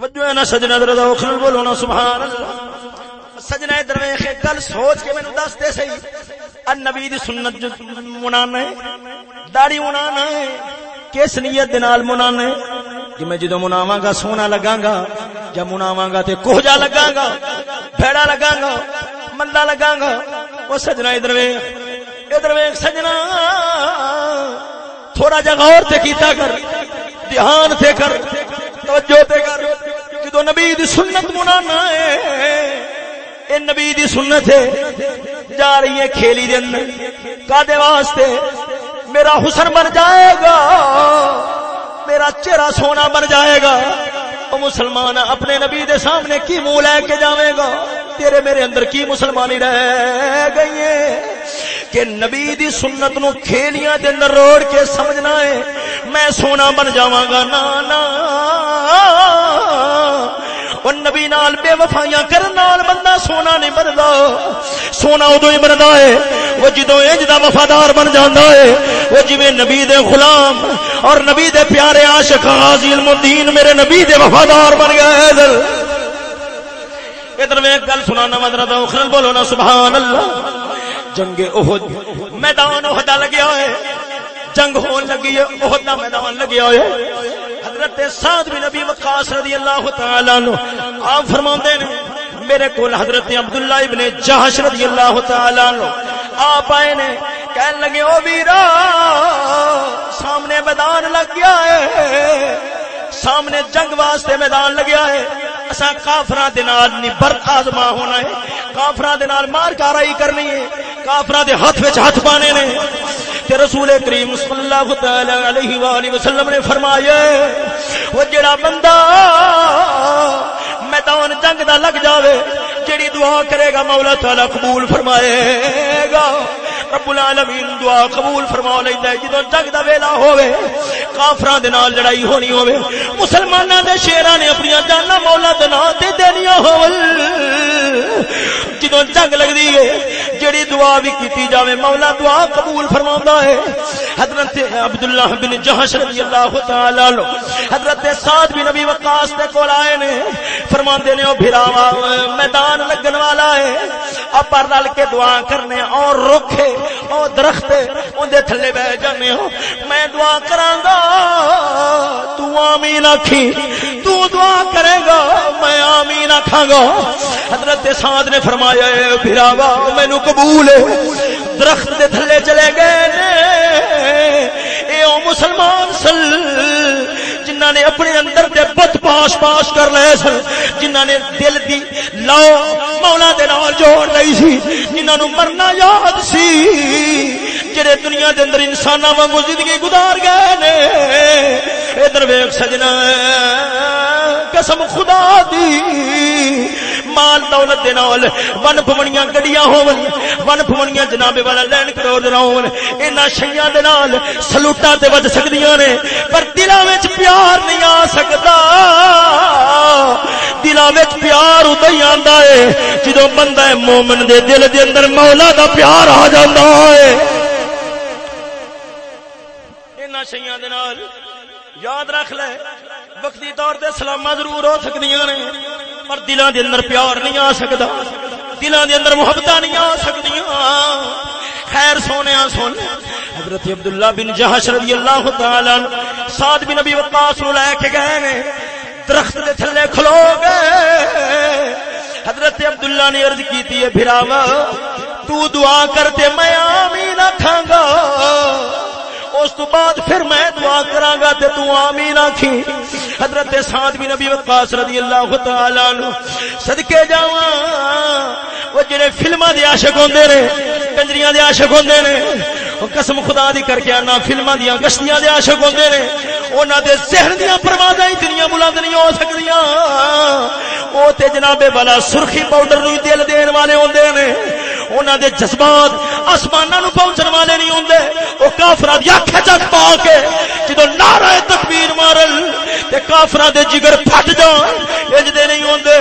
توجہ ہے نا سجنا در اوکھل بولو نا سبحان اللہ سجنا ادھر گل سوچ کے مینوں دس دے صحیح نبی دی سنت جو منانا ہے، داڑھی منانا ہے، کس نیت دے نال منانا ہے؟ کہ میں جدوں مناواں گا، سونا لگاں گا جب مناواں گا تے کوہجا لگاں گا، بھیڑا لگاں گا مندا لگاں گا۔ او سجنا ادھر ویکھ ادھر ویکھ سجنا تھوڑا جا غور تے کیتا کر، دھیان تے کر، توجہ تے کر۔ جدو نبی دی سنت منانا ہے، اے نبی دی سنت ہے، جا رہی ہے کھیلی دے اندر کادے واسطے میرا حسن بن جائے گا، میرا چہرہ سونا بن جائے گا۔ او مسلمان اپنے نبی دے سامنے کی منہ لے کے جاوے گا؟ تیرے میرے اندر کی مسلمانی رہ گئی ہے کہ نبی دی سنت نو کھیلیاں دے اندر روڑ کے سمجھنا ہے، میں سونا بن جاواں گا نا نا وہ نبی نال بے وفائیاں کرن نال بندہ سونا نہیں بندا سونا ادو ہی بندا ہے۔ وہ جدو انج دا وفادار بن جاندا ہے، وہ جویں نبی دے غلام اور نبی دے پیارے عاشق غازی المدین میرے نبی دے وفادار بن گئے ادھر۔ ادھر میں ایک گل سنانا مدرسہ اخرن بولو نا سبحان اللہ جنگ احد۔ میدان احد لگیا ہے۔ جنگ ہون لگی ہے، احد دا میدان لگیا ہے۔ حضرت سعد بن نبی وقاص رضی اللہ تعالی عنہ، آپ فرماندے نے، میرے کول حضرت عبداللہ ابن جہش رضی اللہ تعالی عنہ، آپ آئے نے کہنے لگے، او ویرا، سامنے میدان لگ گیا ہے سامنے جنگ واسطے میدان لگیا ہے۔ اسا کافراں دے نال نبر آزما ہونا ہے۔ کافراں دے نال مار کارائی کرنی ہے۔ کافراں دے ہاتھ وچ ہاتھ پانے نے۔ تے رسول کریم صلی اللہ تعالی علیہ والہ وسلم نے فرمایا وہ جڑا بندہ میدان جنگ دا لگ جاوے، جڑی دعا کرے گا، مولا تعالی قبول فرمائے گا۔ رب العالمین دعا قبول فرما لیندا ہے۔ جدوں جگ دا ویلا ہوے کافراں دے نال لڑائی ہونی ہوے مسلماناں دے شیراں نے اپنی جاناں مولا دے نال تے دینیاں ہون جدوں جنگ لگدی ہے جڑی دعا بھی کیتی جاوے، مولا دعا قبول فرماوندا ہے۔ حضرت عبداللہ بن جہش رضی اللہ تعالی عنہ، حضرت سعد بن نبی وقاص دے کول آئے نے، فرماندے نے، او بھراوا میدان لگن والا ہے، اپر رل کے دعا کرنے، اور رکھے۔ او درخت اون تھلے بیٹھ جانے ہو۔ میں دعا کراں گا، تو آمین آکھی تو دعا کرے گا، میں آمین آکھاں گا۔ حضرت سعد نے فرمایا، اے بھراوا مینوں قبول ہے۔ درخت دے تھلے چلے گئے نے۔ اے او مسلمان سل جنہ نے اپنے اندر دے بت پاش پاش کر لیے سن جنہ نے دل دی لو مولا دے نال جوڑ لئی سی جنہ نو مرنا یاد سی۔ جڑے دنیا دے اندر انساناں وانگو زندگی گزار گئے نے، ادھر ویکھ سجنا، قسم خدا دی۔ مال دولت دے نال، ون پونیاں گڈیاں ہون، ون پونیاں جناب والا لین کروڑ دے ہون۔ انہاں شیاں دے نال سلوٹاں تے وج سکدیاں نے، پر دلاں وچ پیار نہیں آ سکدا۔ دلاں وچ پیار اودے ہی آندا ہے، جدوں بندہ مومن دے دل دے اندر مولا دا پیار آ جاندا ہے۔ انہاں شیاں دے نال، یاد رکھ لے، وقتی طور تے سلاما ضرور ہو سکدیاں نے۔ پر دلاں دے اندر پیار نہیں آ سکدا۔ دلاں دے اندر محبت نہیں آ سکدیاں۔ خیر سونے سن حضرت عبداللہ بن جہش رضی اللہ تعالی سعد بن نبی وقاص نو لے کے گئے نے۔ درخت دے تھلے کھلو گئے۔ حضرت عبداللہ نے عرض کیتی ہے، بھراوا، تو دعا کرتے میں آمین آکھاں گا۔ اس تو بعد پھر میں دعا کراں گا تے تو آمین آکھی۔ حضرت سعد بن نبی وقاص رضی اللہ تعالی عنہ صدکے جاواں۔ وہ جڑے فلماں دے عاشق ہوندے نے کنجریاں دے عاشق ہوندے نے قسم خدا دی کر کے انا فلماں دیاں گشتیاں دے عاشق ہوندے نے۔ انہاں دے ذہن دیاں پروازاں اتنی بلند نہیں ہو سکدیاں۔ او تے جناب والا سرخی پاؤڈر نو دل دین والے ہوندے نے۔ انہاں دے جذبات آسماناں نو پہنچن والے نہیں ہوندے۔ او کافراں دی اکھ چک پا کے جدوں نعرہ تکبیر مارل تے کافراں دے جگر پھٹ جان، انج دے نہیں ہوندے۔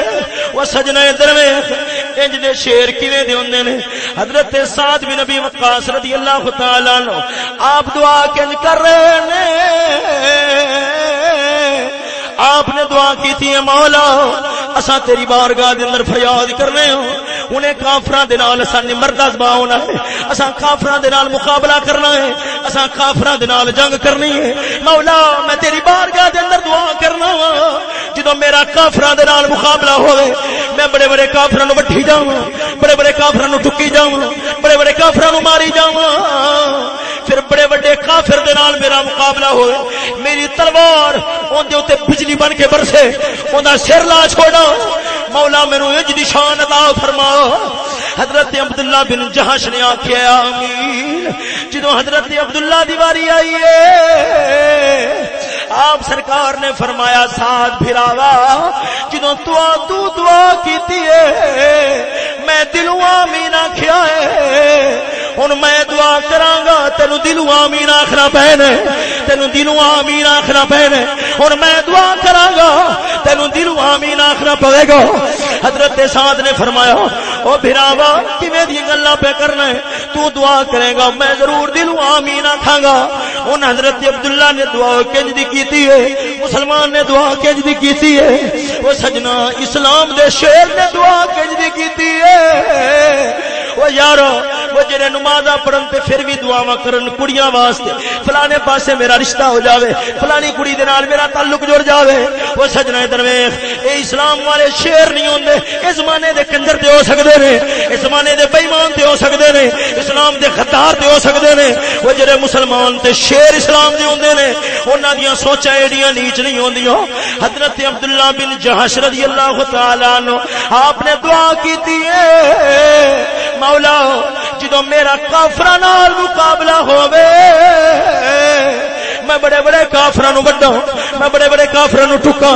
او سجنا ادھر ویکھ، انج دے شیر کیویں دے ہوندے نے؟ حضرت سعد بن نبی وقاص رضی اللہ تعالی عنہ، آپ دعا کنج کر رہے نے؟ آپ نے دعا کی تھی مولا اسا تیری بارگاہ دے اندر فریاد کرنے ہوں۔ انہیں کافراں دے نال اسا نمردہ زبا ہونا ہے۔ اسا کافراں دے نال مقابلہ کرنا ہے۔ اسا کافراں دے نال جنگ کرنی ہے۔ مولا، میں تیری بارگاہ دے اندر دعا کرنا وا جدوں میرا کافراں دے نال مقابلہ ہوے میں بڑے بڑے کافراں نو وٹھی جاواں، بڑے بڑے کافراں نو ٹکی جاواں، بڑے بڑے کافراں نو ماری جاواں۔ پھر بڑے بڑے کافر دے نال میرا مقابلہ ہوئے۔ میری تلوار اون دے اوتے بجلی بن کے برسے۔ اون دا سر لا چھوڑا۔ مولا مینوں اج دی شان عطا فرما۔ حضرت عبداللہ بن جہش نے آکھیا، آمین۔ جدوں حضرت عبداللہ دی واری آئی ہے، آپ سرکار نے فرمایا، ساتھ پھراوا۔ جدوں تو تو دعا کیتی ہے، میں دلوں آمین آکھیا ہے۔ ہن میں دعا کراں گا تینو دلوں آمین آکھنا پینا تینو دلوں آمین آکھنا پینا ہن میں دعا کراں گا تینو دلوں آمین آکھنا پوے گا۔ حضرت سعد نے فرمایا، او بھراوا کیویں دی گلاں پہ کرنا ہے؟ تو دعا کرے گا، میں ضرور دلوں آمین آکھاں گا ان حضرت عبداللہ نے دعا کنج دی کیتی ہے، مسلمان نے دعا کنج دی کیتی ہے۔ وہ سجنا اسلام دے شیر نے دعا کنج دی کیتی ہے۔ وہ یارو وہ جڑے نماز پڑھن تے پھر بھی دعاواں کرن، کڑیاں واسطے، فلانے پاسے میرا رشتہ ہو جاوے، فلانی کڑی دے نال میرا تعلق جڑ جاوے۔ وہ سجنا درویش، اے اسلام والے شیر نہیں ہوندے، اس زمانے دے کنجر تے ہو سکدے نے، اس زمانے دے بے ایمان تے ہو سکدے نے، اسلام دے غدار تے ہو سکدے نے۔ وہ جڑے مسلمان تے شیر اسلام دے ہوندے نے، انہاں دیاں سوچاں ایڈیاں نیچ نہیں ہوندیاں۔ حضرت عبداللہ بن جہش رضی اللہ تعالی عنہ، آپ نے دعا کیتی ہے۔ مولا جدو میرا کافر نال مقابلہ ہووے، میں بڑے بڑے کافر وڈا میں بڑے بڑے کافر ٹکا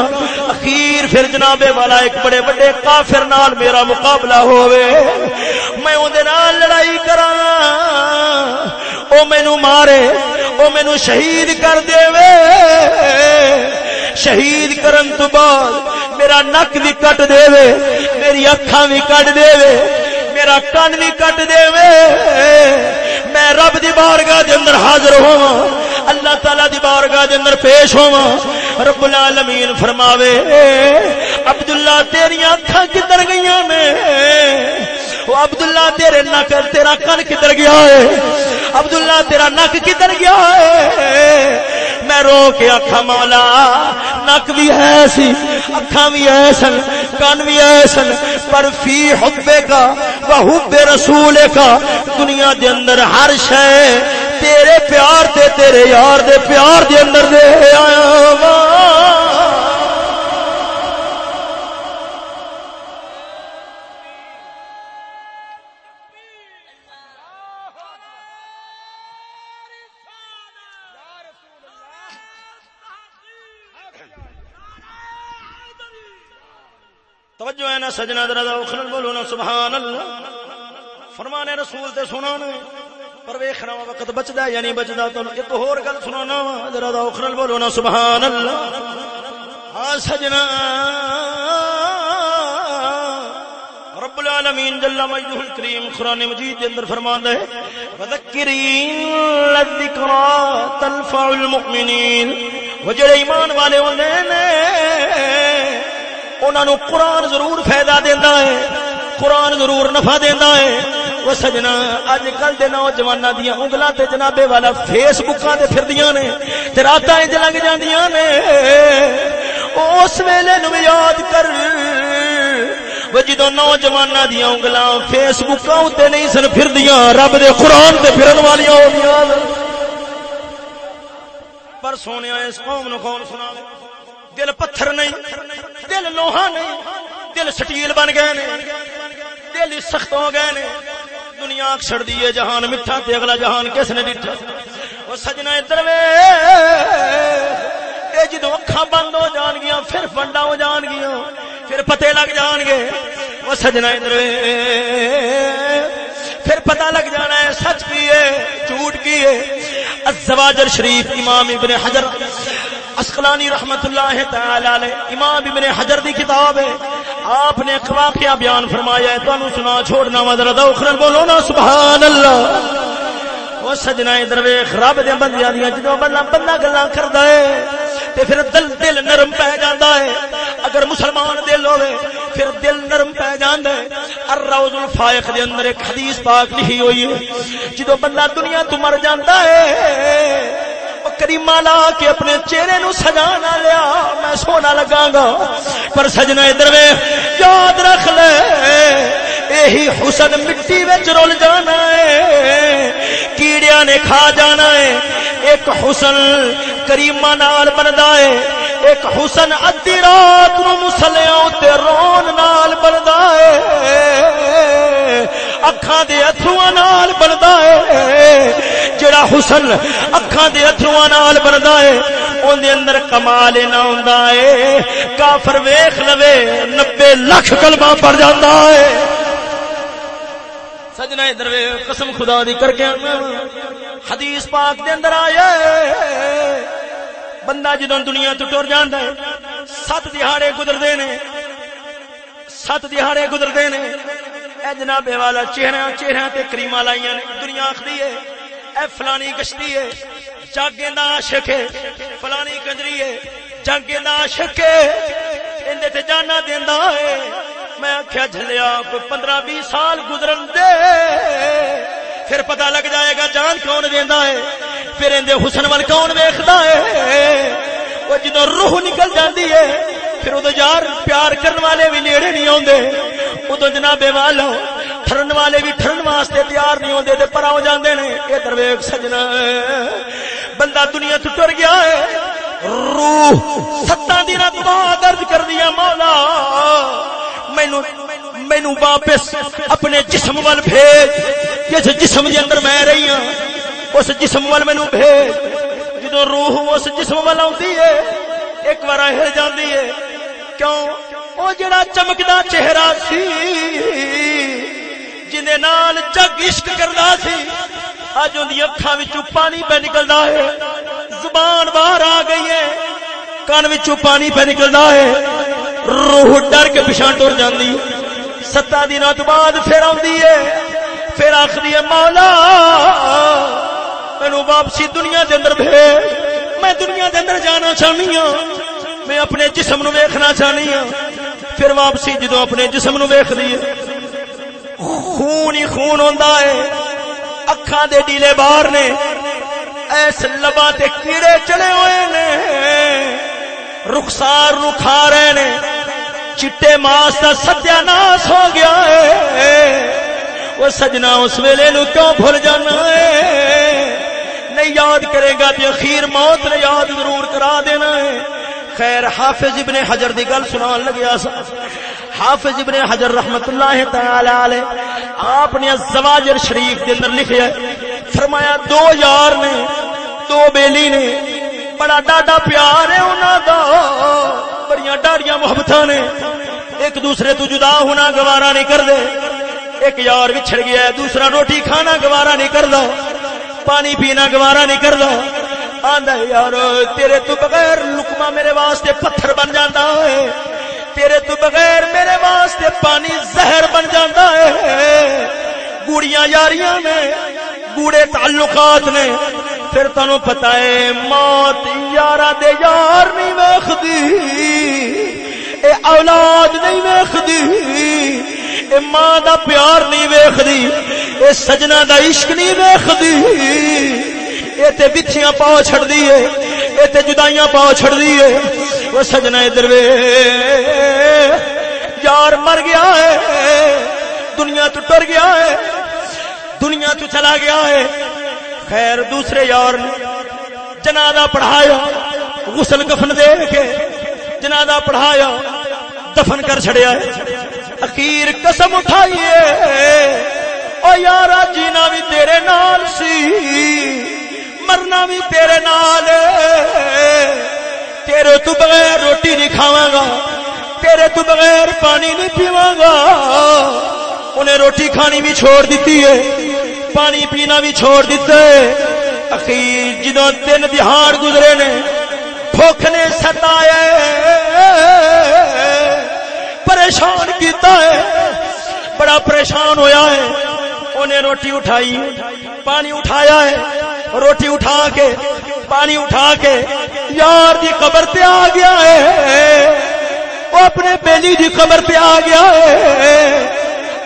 اخیر پھر جناب والا ایک بڑے بڑے کافر نال میرا مقابلہ ہوئے میں اندر لڑائی کرا او مینو مارے، او مینو شہید کر دے۔ وے شہید کرن تو بعد میرا نک بھی کٹ دے وے میری اکھاں بھی کٹ دے۔ وے میرا کن بھی کٹ دے میں رب دی بارگاہ دے اندر حاضر ہوا اللہ تعالی دی بارگاہ دے اندر پیش ہوا رب العالمین فرماوے، عبداللہ تیری اکھاں کدھر گئیاں نے؟ وہ عبداللہ تیرے نک تیرا کن کدھر گیا ہے؟ عبداللہ تیرا نک کدھر گیا ہے؟ میں رو کے آخا مولا، نک بھی ہے سی اکھا بھی ہے سن کن بھی ہے سن، پر فی حبے کا وہ حب رسول کا دنیا دے اندر ہر شے تیرے پیار دے، تیرے یار دے، پیار دے اندر دے آیا نا سجنا درا اخرن بولو نا سبحان اللہ فرمانے رسول تے سنانا پر ویکھنا وقت بچدا یا نہیں بچدا تو ایک ہور گل سنانا وا ذرا دا اخرن بولو نا سبحان اللہ ہاں سجنا۔ رب العالمین جل مجدہ الکریم قران مجید دے اندر فرماندا ہے وذکرین للذکرى تنفع المؤمنین وجڑے ایمان والے ہوندے نے انہوں قرآن ضرور فائدہ دینا ہے، قرآن ضرور نفع دینا ہے۔ وہ سجنا اج کل کے نوجوان دیا انگلوں تے جنابے والا فیس بک پھر نے رات لگ جاندیاں نے۔ اس ویلے نو یاد کر۔ جدو نوجوان دیا انگل فیس بک نہیں سن پھر رب دے قرآن تے پھرن والی پر سونے اس قوم نو کون سنا دل پتھر نہیں، دل لوہا نہیں، دل سٹیل بن گئے نے، دل سخت ہو گئے نے۔ دنیا چھڑ دیے جہان میٹھا تے اگلا جہان کس نے ڈٹھا وہ سجنا ادھر وے اے جدو اکھاں بند ہو جان گیا پھر فنڈا ہو جان گیا پھر پتے لگ جان گے۔ وہ سجنا ادھر وے پھر پتہ لگ جانا ہے، سچ کی ہے، جھوٹ کی ہے۔ الزواجر شریف امام ابن حجر اسقلانی رحمت اللہ تعالی علیہ، امام ابن حجر دی کتاب ہے۔ آپ نے ایک واقعہ بیان فرمایا ہے، تانوں سنا چھوڑنا وا ذرا اخرن بولو نا سبحان اللہ وہ سجنا ادھر ویکھ رب دے بندیاں دی جدوں بندہ بندہ گلاں کردا ہے، تے پھر دل دل نرم پہ جاندا ہے۔ اگر مسلمان دل ہوے پھر دل نرم پہ جاندا ہے۔ الروض الفائق دے اندر ایک حدیث پاک لکھی ہوئی ہے، جدوں بندہ دنیا تو مر جاندا ہے کریما لا کے اپنے چہرے نو سجا نہ لیا میں سونا لگا گا پر سجنا ادھر یاد رکھ لے یہی حسن مٹی وچ رول جانا ہے کیڑیا نے کھا جانا ہے ایک حسن کریما نال بندا ہے ایک حسن ادی رات نو مسلیاں تے رون نال بندا ہے اکھاں دے اتھرواں نال بندا ہے۔ جڑا حسن اکھاں دے اتھرواں نال بندا ہے، اون دے اندر کمال نہ ہوندا ہے۔ کافر ویکھ لوے 90 لاکھ کلمہ پڑھ جاندا ہے۔ سجنا ادھر قسم خدا دی کر کے حدیث پاک دے اندر آیا بندہ جدوں دنیا تو ٹر جاندا ہے، سات دہاڑے گزردے نے سات دہاڑے گزردے نے اے جناب والا، چہرہ چہرہ تے کریمہ لائیاں نے، دنیا آخری ہے، اے فلانی گشتی ہے، جاگے دا عاشق ہے، فلانی کنجری ہے، جاگے دا عاشق ہے، اندے تے جانا دیندا ہے۔ میں آکھیا جھلیا کوئی پندرہ بیس سال گزرن دے، پھر پتہ لگ جائے گا جان کون دیندا ہے۔ پھر اندے حسن وال کون ویکھدا ہے۔ وہ جدوں روح نکل جاندی ہے، پھر ادو یار پیار کرنے والے بھی نیڑے نہیں آتے ادو جناب والو ٹرن والے بھی ٹرن واسطے تیار نہیں آتے پر آ جاندے نے۔ یہ درویگ سجنا بندہ دنیا تو ٹر گیا ہے۔ روح ستاں دن دعا درج کر دیا مولا۔ مینو مینو واپس اپنے جسم وال بھیج۔ جس جسم دے اندر میں رہی ہوں اس جسم وال مینو بھیج۔ جدو روح اس جسم وال آتی ہے، ایک بار ہل جاتی ہے۔ کیوں؟ او جڑا چمکدا چہرہ سی جنے نال جگ عشق کردا سی اج اون دی اکھاں وچوں پانی پہ نکلدا ہے۔ زبان باہر آ گئی ہے، کان وچوں پانی پہ نکلدا ہے۔ روح ڈر کے پیچھے ٹر جاندی۔ ستا دنوں تو بعد پھر آندی ہے۔ پھر آخری ہے، مولا مینو واپسی دنیا دے اندر بھیج۔ میں دنیا دے اندر جانا چاہنی ہوں میں اپنے جسم نو ویکھنا چاہنی ہوں پھر واپسی جدو اپنے جسم نو ویکھ لیے خون ہی خون ہوندا ہے۔ اکھاں دے ڈیلے باہر نے۔ ایس لباں تے کیڑے چلے ہوئے نے۔ رخسار نو کھا رہے نے۔ چٹے ماس کا ستیا ناس ہو گیا ہے۔ وہ سجنا اس ویلے نو کیوں بھول جانا ہے؟ نہیں یاد کرے گا تو اخیر موت نے یاد ضرور کرا دینا ہے۔ خیر، حافظ ابن حجر دی گل سنان لگیا سا۔ حافظ ابن حجر رحمت اللہ تعالی علیہ آپ نے زواجر شریف کے اندر لکھیا فرمایا، دو یار نے، دو بیلی نے، بڑا ڈاڈا پیار ہے انہاں دا، بڑیاں ڈاڑیاں محبتاں نے۔ ایک دوسرے تو جدا ہونا گوارا نہیں کر دے ایک یار بچھڑ گیا ہے، دوسرا روٹی کھانا گوارا نہیں کردا پانی پینا گوارا نہیں کردا آندا یار، تیرے تو بغیر لکما میرے واسطے پتھر بن جاتا ہے۔ تیرے تو بغیر میرے واسطے پانی زہر بن جاتا ہے۔ گوڑیاں یاریاں نے، گوڑے تعلقات نے۔ پھر تنو پتا ہے، موت یارا دے یار نہیں ویختی اے اولاد نہیں ویختی اے ماں دا پیار نہیں ویختی اے سجنا دا عشق نہیں ویختی اے تے بچیاں پاؤ چھڑ دیئے اے تے جدائیاں پاؤ چھڑ دیئے وہ سجنا ادھر وے یار مر گیا ہے، دنیا تو ٹر گیا ہے، دنیا تو چلا گیا ہے۔ خیر دوسرے یار نے جنازہ پڑھایا، غسل کفن دے کے جنازہ پڑھایا، دفن کر چھڑیا ہے۔ اخیر قسم اٹھائیے او یارا جینا بھی تیرے نال سی۔ مرنا بھی تیرے نال تیرے تو بغیر روٹی نہیں کھاواں گا، تیرے تو بغیر پانی نہیں پیواں گا۔ انہیں روٹی کھانی بھی چھوڑ دیتی ہے، پانی پینا بھی چھوڑ دیتا ہے اخیر جدو تین دہاڑ گزرے نے، بھوک نے ستایا پریشان کیتا ہے، بڑا پریشان ہویا ہے۔ انہیں روٹی اٹھائی، پانی اٹھایا ہے۔ روٹی اٹھا کے، پانی اٹھا کے، یار دی قبر پہ آ گیا ہے۔ وہ اپنے بیلی دی قبر پہ آ گیا ہے۔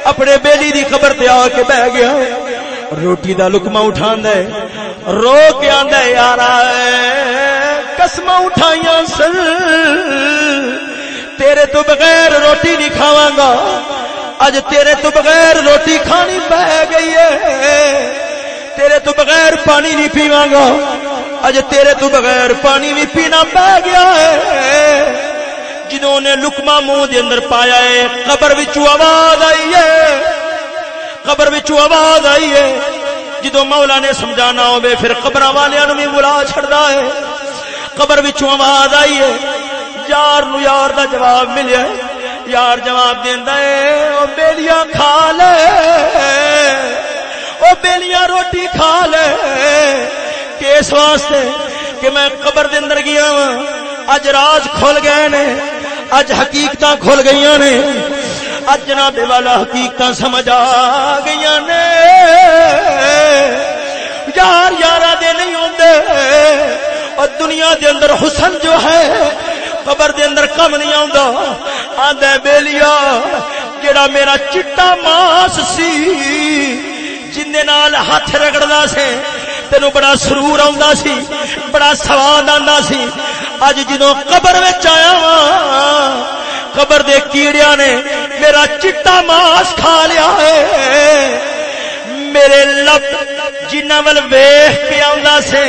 اپنے بیلی دی قبر پہ آ کے بہ گیا ہے۔ روٹی دا لکما اٹھا ہے، رو کے آدھا یار قسم اٹھائیاں سر تیرے تو بغیر روٹی نہیں کھاواں گا۔ اج تیرے تو بغیر روٹی کھانی بہ گئی ہے۔ تیرے تو بغیر پانی نہیں پیواں گا۔ اج تیرے تو بغیر پانی بھی پینا پہ گیا ہے۔ جنہوں نے لکما منہ دے اندر پایا ہے، قبر وچوں آواز آئی ہے۔ قبر وچوں آواز آئی ہے۔ جدو مولا نے سمجھانا ہوے پھر قبر والے بھی بلا چھڑدا ہے۔ قبر وچوں آواز آئی ہے۔ یار نو یار دا جواب ملیا ہے۔ یار جواب دیندا ہے، او بیلیاں کھا لے۔ وہ بیلیاں روٹی کھا لے۔ کس واسطے کہ میں قبر دے اندر گیا ہوں اج راز کھل گئے نے، اج حقیقت کھل گئی نے۔ اج جناب والا حقیقت سمجھ آ گئی نے۔ یار یارا دے نہیں ہوندے۔ اور دنیا دے اندر حسن جو ہے، قبر دے اندر کم نہیں آندا آندا بیلیا جڑا میرا چٹا ماس سی۔ جن نال ہاتھ رگڑدا سے تینو بڑا سرور آندا سی، بڑا سواد آندا سی۔ اج جدوں قبر وچ آیا وا قبر دے کیڑیاں نے میرا چٹا ماس کھا لیا ہے۔ میرے لب جنہ ول ویکھ کے آندا سے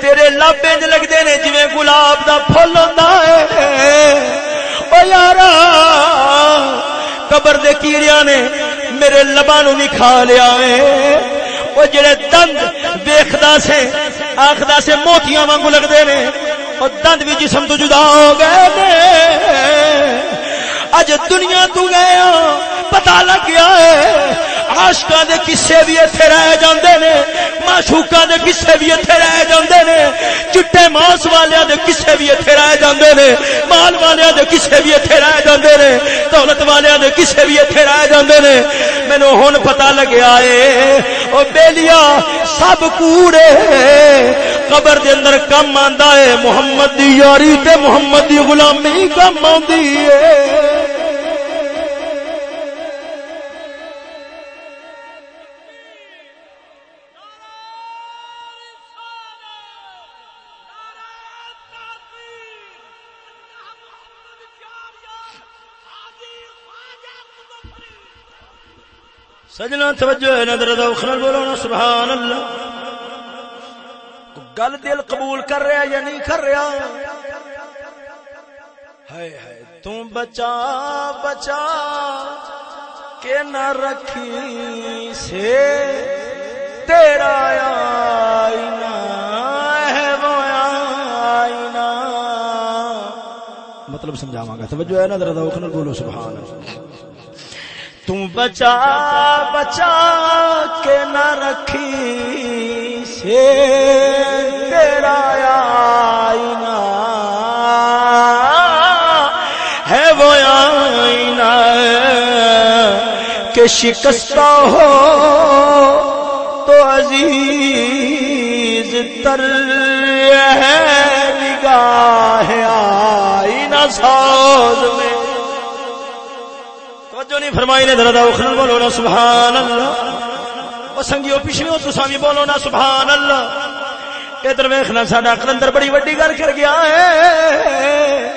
تیرے لب انج لگدے نے جویں گلاب دا پھل ہوندا ہے۔ او یارا، قبر دے کیڑیاں نے میرے لبا نو بھی کھا لیا ہے۔ وہ جڑے دند ویخدا سے آخدا سے موتیاں وانگو لگتے نے اور دند بھی جسم تو جدا ہو گئے نے۔ اج دنیا تو گئے ہاں، پتہ لگ گیا ہے آشکا دے کسے بھی اتنے رہ جاندے نے، معشوقاں دے کسے بھی اتنے رہ جاندے نے چٹے ماس والے دے کسے بھی اتنے رہ جاندے نے، مال والے دے کسے بھی اتنے رہ جاندے نے، دولت والے دے کسے بھی اتنے رہ جاندے نے۔ مینوں ہن پتہ لگیا اے، او بیلیا سب کوڑے، قبر دے اندر کم آندا ہے محمد دی یاری تے محمد دی غلامی کم آندی ہے سجنا توجہ ہے نظر دوخر بولو نا سبحان اللہ گل دل قبول کر رہا یا نہیں کر رہا؟ ہے تم بچا بچا کے نہ رکھی سے تیرا آئینہ ہے، وہ آئینہ۔ مطلب سمجھاواں گا۔ توجہ ہے نظر دوخر بولو سبحان اللہ بچا بچا کے نہ رکھی سے تیرا آئینہ۔ ہے وہ آئینہ کہ شکستہ ہو تو عزیز تر توجہ نہیں فرمائی نے دردا اخرن بولو نا سبحان اللہ او سنگیو پچھلیو تساں بھی بولو نا سبحان اللہ ادھر ویکھنا ساڈا کلندر بڑی وڈی گل کر گیا ہے۔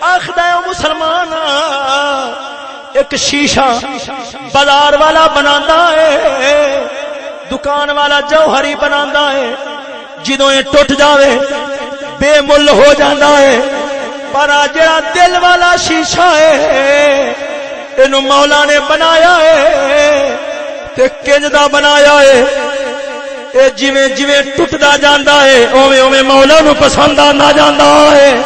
آخدا ہے مسلمان ایک شیشہ بازار والا بناندا ہے۔ دکان والا جوہری بناندا ہے۔ جدوں یہ ٹوٹ جاوے، بے مل ہو جاندا ہے۔ پر جڑا دل والا شیشہ ہے اینو مولا نے بنایا ہے، تے کنج دا بنایا ہے۔ اے جویں جویں ٹٹدا جاندا ہے، اوویں اوویں مولا نو پسند آندا جاندا ہے۔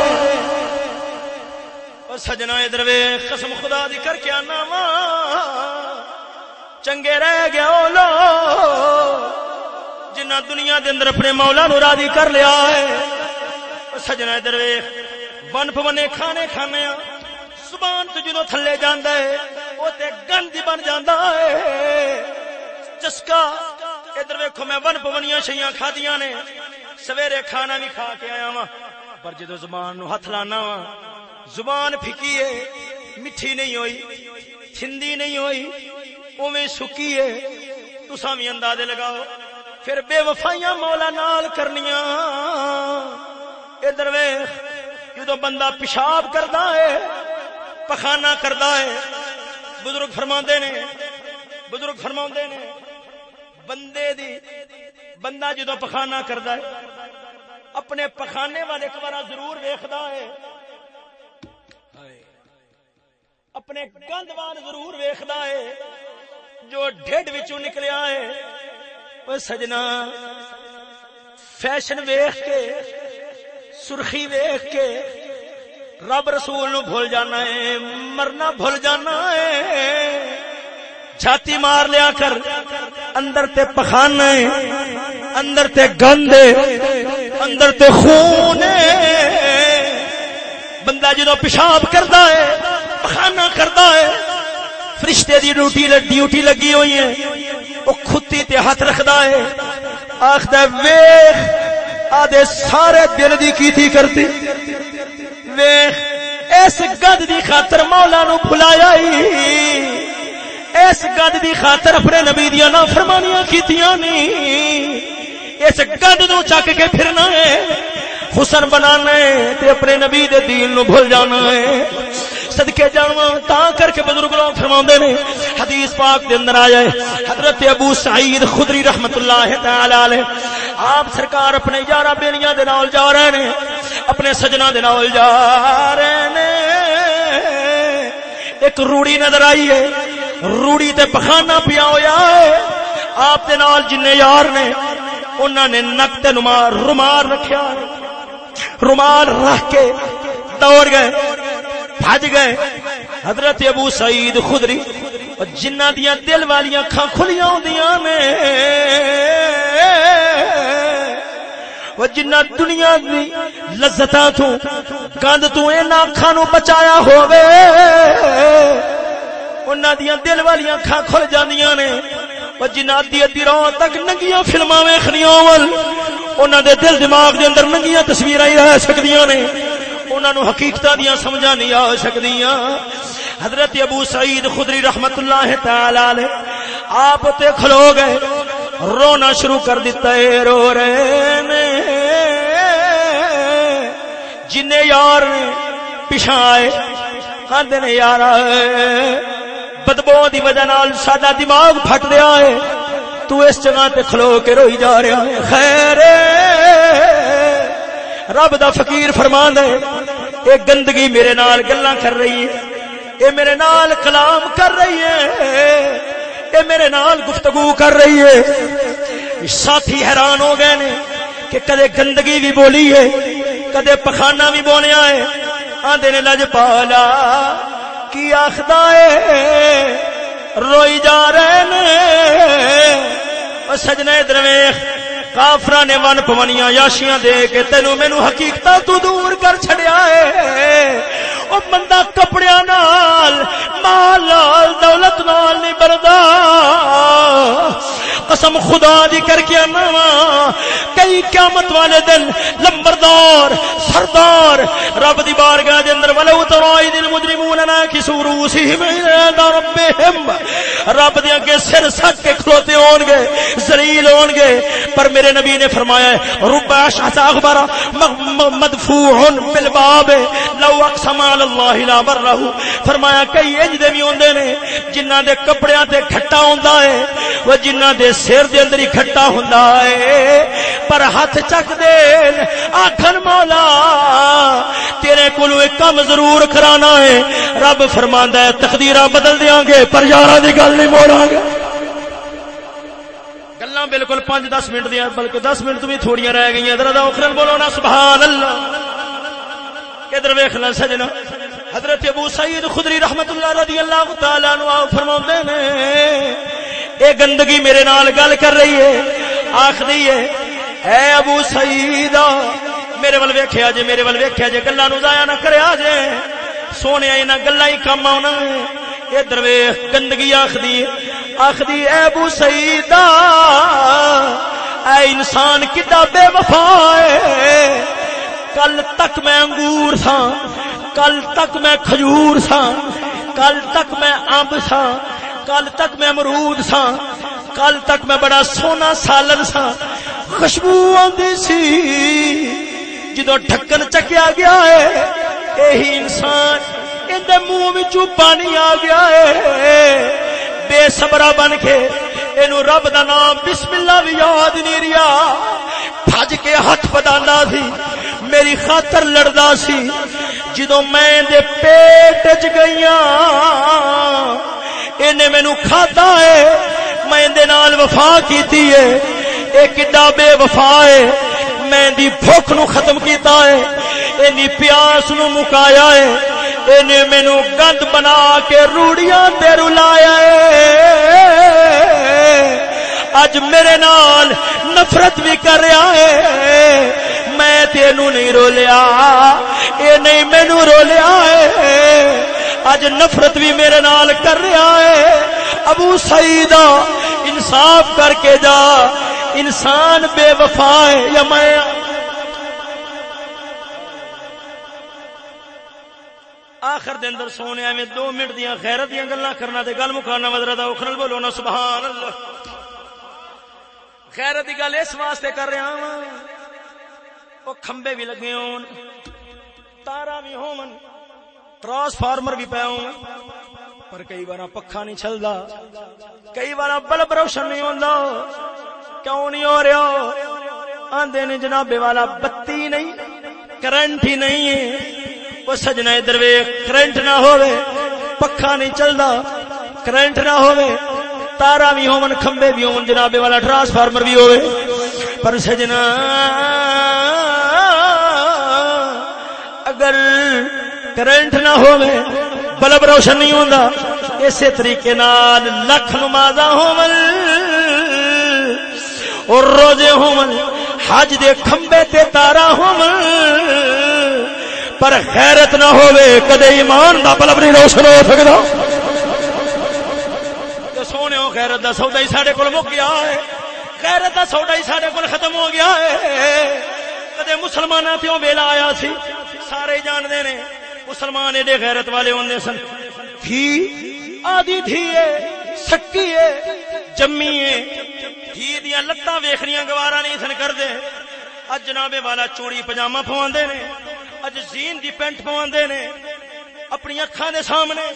او سجنا ادھر وے قسم خدا دی کر کے انا وا۔ چنگے رہ گیا او لو۔ جنہ دنیا دے اندر اپنے مولا نو راضی کر لیا ہے۔ سجنا ادھر وے بن پونے کھانے کھانے آ۔ زبان تو جدو تھلے جانا ہے وہ گند بن جانا ہے۔ چسکا، ادھر ویکو میں ون پونیا شیاں کھادیاں نے۔ سویرے کھانا بھی کھا کے آیا وا پر جدو زبان نو ہاتھ لانا وا زبان پھکی ہے، میٹھی نہیں ہوئی تھندی نہیں ہوئی اویں سکی ہے۔ تسا بھی اندازے لگاؤ، پھر بے وفائیاں مولا نال کرنیاں۔ ادھر ویخ جدو بندہ پیشاب کردا ہے پخانا کردا ہے۔ بزرگ فرما نے، بزرگ فرما نے، بندے دی، بندہ جدو پخانا کردا ہے، اپنے پخانے والے ایک بار ضرور ویکھدا ہے۔ اپنے گند وال ضرور ویکھدا ہے۔ جو ڈھڈ وچوں نکلیا ہے۔ او سجنا، فیشن ویکھ کے، سرخی ویکھ کے رب رسول نو بھول جانا ہے، مرنا بھول جانا ہے۔ چھاتی مار لیا کر، اندر تے پخانا ہے اندر تے گند اندر تے خون بندہ جدو پیشاب کرتا ہے پخانا کرتا ہے، فرشتے دی ڈیوٹی ڈیوٹی لگی ہوئی ہے۔ وہ کھتی تے ہاتھ رکھدا ہے۔ آخدا ویخ، آدھے سارے دل دی کی تھی کرتی۔ ویخ، اس گد دی خاطر مولا نو بلایا اس گد دی خاطر اپنے نبی دیا نا فرمانیاں کیتیاں نہیں اس گد نو چک کے پھرنا ہے حسن بنانا ہے، تے اپنے نبی دے دین نو بھول جانا ہے۔ صدقے جانوا تا کر کے بزرگ لوگ فرماندے نے۔ حدیث پاک دے اندر آیا ہے، حضرت ابو سعید خدری رحمت اللہ تعالی علیہ۔ آپ سرکار اپنے یارا بیلیاں دے نال جا رہے نے۔ اپنے سجنا دے نال جا رہے نے۔ ایک روڑی نظر آئی ہے۔ روڑی تے پخانا پیا ہویا ہے۔ آپ دے نال جن یار نے، انہاں نے نک تے نمار رومار رکھیا رومال رکھ کے دوڑ گئے، بھج گئے۔ حضرت ابو سعید خدری جنہ دیا دل والیاں اکھاں کھلیاں ہوندیاں نے۔ وہ جنہ دنیا دی لذتاں تو گند تو انہاں اکھاں نو بچایا ہووے انہاں دیاں دل والیاں اکھاں کھل جاندیاں نے وہ جنہ دی ادی رات تک ننگیاں فلماں ویکھنیاں ول انہاں دے دل دماغ دے اندر ننگیاں تصویراں ہی رہ سکدیاں نے انہاں نو حقیقتاں دیاں سمجھا نہیں آ سکدیاں حضرت ابو سعید خدری رحمت اللہ تعالی علیہ آپ تے کھلو گئے رونا شروع کر دیتا ہے رو رہے نے جن یار نے پیچھا آئے آدھے نے یار بدبو دی وجہ نال دماغ پھٹ دیا ہے، تو اس جگہ تے کھلو کے روئی جا رہا ہے خیر رب دا فقیر فرمان ہے ایک گندگی میرے نال گلاں کر رہی ہے، اے میرے نال کلام کر رہی ہے، اے میرے نال گفتگو کر رہی ہے۔ ساتھی حیران ہو گئے نے کہ کدے گندگی بھی بولی ہے کدے پخانا بھی بولیا ہے؟ آدھے نے لج پالا، کی آخدا ہے؟ روئی جا رہے نے سجنے درویخ کافرا نے ون پونیاں یاشیاں دے کے تینوں مینو حقیقت تو دور کر چھڑیا ہے۔ او بندہ کپڑیا نال، مال لال دولت نال نہیں بردا قسم خدا دی کر کے آنا کئی قیامت والے دن لمبردار، سردار، رب دی بارگاہ دے اندر ولو ترائی دل مجرمون نا کی سوروسہم عند ربہم۔ رب دے اگے سر سٹ کے کھلوتے ہون گے، ذلیل ہون گے۔ پر میرے نبی نے فرمایا ہے، رب اشعث اخبر مدفوع بالباب لو اقسم على الله لا بره فرمایا کئی انج دے بھی ہوندے نے، جنہاں دے کپڑیاں تے کھٹا ہوندا ہے، وہ جنہاں دے سر دے اندر ہی کھٹا ہوندا ہے۔ پر ہاتھ چک دے آکھن مولا، تیرے کولو ایک کم ضرور کرانا ہے۔ رب فرماندا ہے، تقدیراں بدل دیاں گے، پر یاراں دی گل نہیں موڑاں گے۔ گلا بالکل پانچ دس منٹ دیا بلکہ دس منٹ تو بھی تھوڑی رہ گئی ادھر اخرن بولو نا، سبحان اللہ۔ ادھر ویخنا سجنا حضرت ابو سعید خدری رحمت اللہ رضی اللہ تعالی عنہ فرماوندے نے، اے گندگی میرے نال گل کر رہی ہے آخری ہے، اے ابو سعید، میرے ول ویکھیا جے، میرے ول ویکھیا جے، گلاں نو ضائع نہ کریا جے۔ سونے انہاں گلاں ہی کم آونا۔ اے درویش گندگی آخدی آخدی اے ابو سعید، اے انسان کتا بے وفا ہے۔ کل تک میں انگور سا کل تک میں کھجور سا کل تک میں امب سا کل تک میں امرود سا کل تک میں بڑا سونا سالن سا خوشبو آدھی سی جدو ڈھکن چکیا گیا ہے یہی انسان اندر منہ پانی آ گیا ہے۔ بے صبرا بن کے اینو رب دا نام بسم اللہ بھی یاد نہیں رہا بھج کے ہاتھ بدانا سی، میری خاطر لڑدا سی۔ جدو میں دے پیٹ چ گئیاں اینے مینو کھادا ہے۔ میں دے نال وفا کیتی ہے۔ اے کڈا بے وفا ہے۔ میں دی بھوک نو ختم کیتا ہے۔ اینی پیاس نو مکایا ہے۔ اینے مینو گند بنا کے روڑیاں تے رلایا ہے۔ اج میرے نال نفرت بھی کر رہا ہے۔ میں تینو نہیں رولیا، اے نہیں مینو رولیا ہے۔ اج نفرت بھی میرے نال کر رہا ہے۔ ابو سعید انصاف کر کے جا، انسان بے وفا ہے یا میں؟ آخر دے اندر سونے، میں دو منٹ دیا خیرت دیا گلا کرنا تے گل مکانا مدرا دا اخرل بولو نا، سبحان اللہ۔ خیرت دی گل اس واسطے کر رہا ہوں وہ کھمبے بھی لگے ہون، تارا بھی ہون، ٹرانسفارمر بھی پے ہون۔ پر کئی بار پکھا نہیں چلدا، کئی بار بلب روشن نہیں ہوندا۔ کیوں نہیں ہو رہا؟ آندے نے جناب والا بتی نہیں کرنٹ ہی نہیں ہے۔ وہ سجنا ادھر وے کرنٹ نہ ہوے پکھا نہیں چلدا کرنٹ نہ ہوے تارا بھی ہون کھمبے بھی ہون جناب والا ٹرانسفارمر بھی ہوے پر سجنا اگر کرنٹ نہ ہوئے بلب روشن نہیں ہوتا اسی طریقے نال لکھ نمازا ہومن اور روزے ہومن حج دے کھمبے تے تارا ہومن پر غیرت نہ ہوئے کدے ایمان دا بلب نہیں روشن ہو سکتا غیرت دا سودا ہی ساڈے کول مک گیا ہے۔ غیرت دا سودا ہی ساڈے کول ختم ہو گیا ہے۔ کدے مسلماناں تے ویلا آیا سی؟ سارے جان دے نے، مسلمان ایڈے غیرت والے ہوندے سن۔ تھی آدھی تھی سکی ہے، جمی ہے۔ تھی دیاں لتاں ویکھنیاں گوارا نہیں سن کردے۔ اج جناب والا چوڑی پجامہ پواندے نے، اج زین دی پینٹ پواندے نے۔ اپنی اکھاں دے سامنے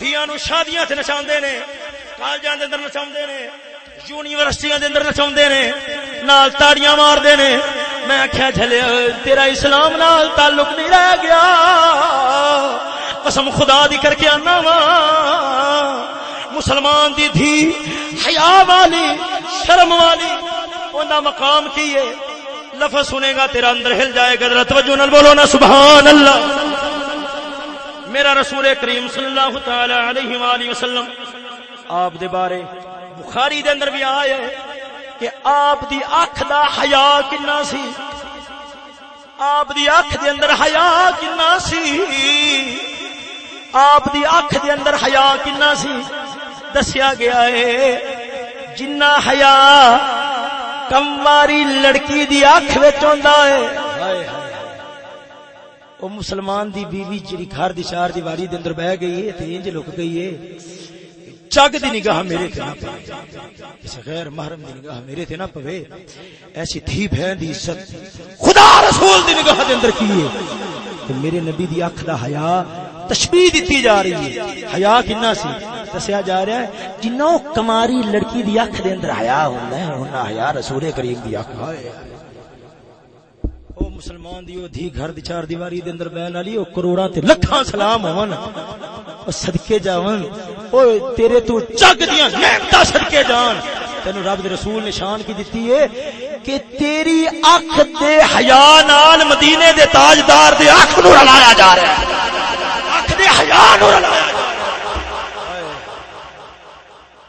دیاں نو شادیاں تے نچاندے نے۔ کالجاں دے اندر نچاندے نے، یونیورسٹیاں دے اندر نچاندے نے، نال تاڑیاں ماردے نے۔ میں آخیا چلے تیرا اسلام نال تعلق نہیں رہ گیا۔ قسم خدا دی کر کے آنا وا۔ مسلمان دی دھی، حیا والی، شرم والی، اوندا مقام کی ہے؟ لفظ سنے گا، تیرا اندر ہل جائے گا۔ ذرا توجہ نال بولو نا سبحان اللہ میرا رسول کریم صلی اللہ تعالی علیہ والہ وسلم آپ دے بارے بخاری دے اندر بھی آئے کہ آپ دی اکھ دا حیا کنا سی؟ آپ دی اکھ دے اندر حیا کنا سی؟ آپ دی اکھ دے اندر حیا کنا سی؟ دسیا گیا ہے، جنہ حیا کمواری لڑکی دی اکھ وچ ہوندا ہے۔ او مسلمان دی بیوی جڑی گھر دی چار دیواری دے اندر بیٹھ گئی ہے، تے انج لک گئی ہے۔ چگ دی نگاہ میرے تے نہ پے کسی غیر محرم دی نگاہ میرے تے نہ پوے۔ ایسی تھی بہن دی عزت۔ خدا رسول دی نگاہ دے اندر کی ہے؟ کہ میرے نبی دی اکھ دا حیا تشبیہ دتی جا رہی ہے۔ حیا کنا سی؟ دسیا جا رہا ہے۔ جنوں کماری لڑکی دی اکھ دے اندر حیا ہوندا ہے انہاں حیا رسول کریم دی اکھ۔ ہے مسلمان دی او دھی گھر دی چار دیواری دے اندر بیان والی او کروڑاں تے لکھاں سلام ہون۔ او صدقے جاون۔ او تیرے تو چگ دیاں نعمتاں صدقے جان۔ تینو رب دے رسول نے شان کی دتی ہے کہ تیری اکھ دے حیا نال مدینے دے تاجدار دے اکھ نو رلایا جا رہا ہے۔ اکھ دے حیا نو رلایا جا رہا ہے۔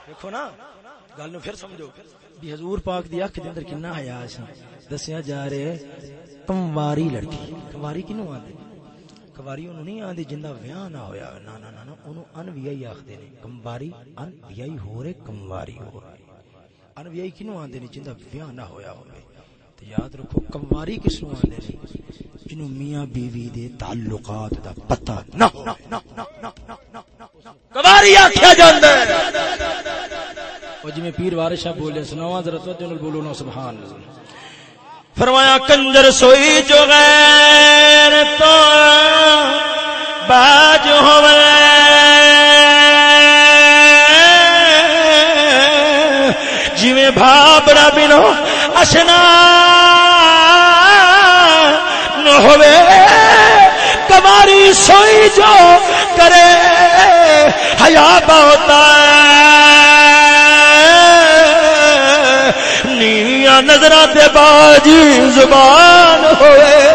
دیکھو نا، گل نو پھر سمجھو۔ بھی حضور پاک دی اکھ دے اندر کنا حیا سی دسیا جا رہا ہے کمواری لڑکی۔ کمواری کنو آدھے کمواری انہوں نہیں آدھے جندہ ویاہ نہ ہویا۔ نا نا نا انہوں ان ویائی آخدے نے۔ کمواری، ان ویائی ہو رہے، کمواری ہو رہے۔ ان ویائی کنو آدھے نے جندہ ویاہ نہ ہویا ہوئے۔ تو یاد رکھو، کمواری کس نو آدھے نے؟ جنہوں میاں بیوی دے تعلقات دا پتہ نہ کمواری آکھیا جاندہ ہے۔ اور جی میں پیر وارشہ بولے، سناواں ذرا تو جنہوں بولو نا، سبحان اللہ۔ فرمایا، کنجر سوئی جو غیر تو باج ہو جی میں بھابڑا بنو، اشنا نہ ہوئے۔ سوئی جو کرے، حیا بہتا نیویاں نظر تے باجی زبان ہوئے۔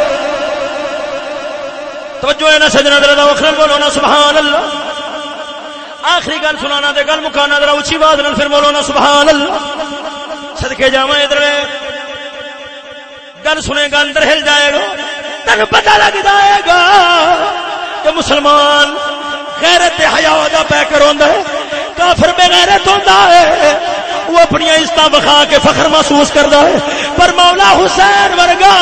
توجہ ہے نا سجنا در وکھرا بولو نا سبحان اللہ آخری گل سنانا تے گل مکانا ذرا اچھی بات نال پھر بولو نا سبحان اللہ صدقے جاواں ادھر گل سنے گا، اندر ہل جائے گا۔ تین پتہ لگ جائے گا کہ مسلمان غیرت حیا دا پے کر ہوندا ہے، کافر بے غیرت ہوندا ہے۔ وہ اپنی عزت بخا کے فخر محسوس کرتا ہے۔ پر مولا حسین ورگا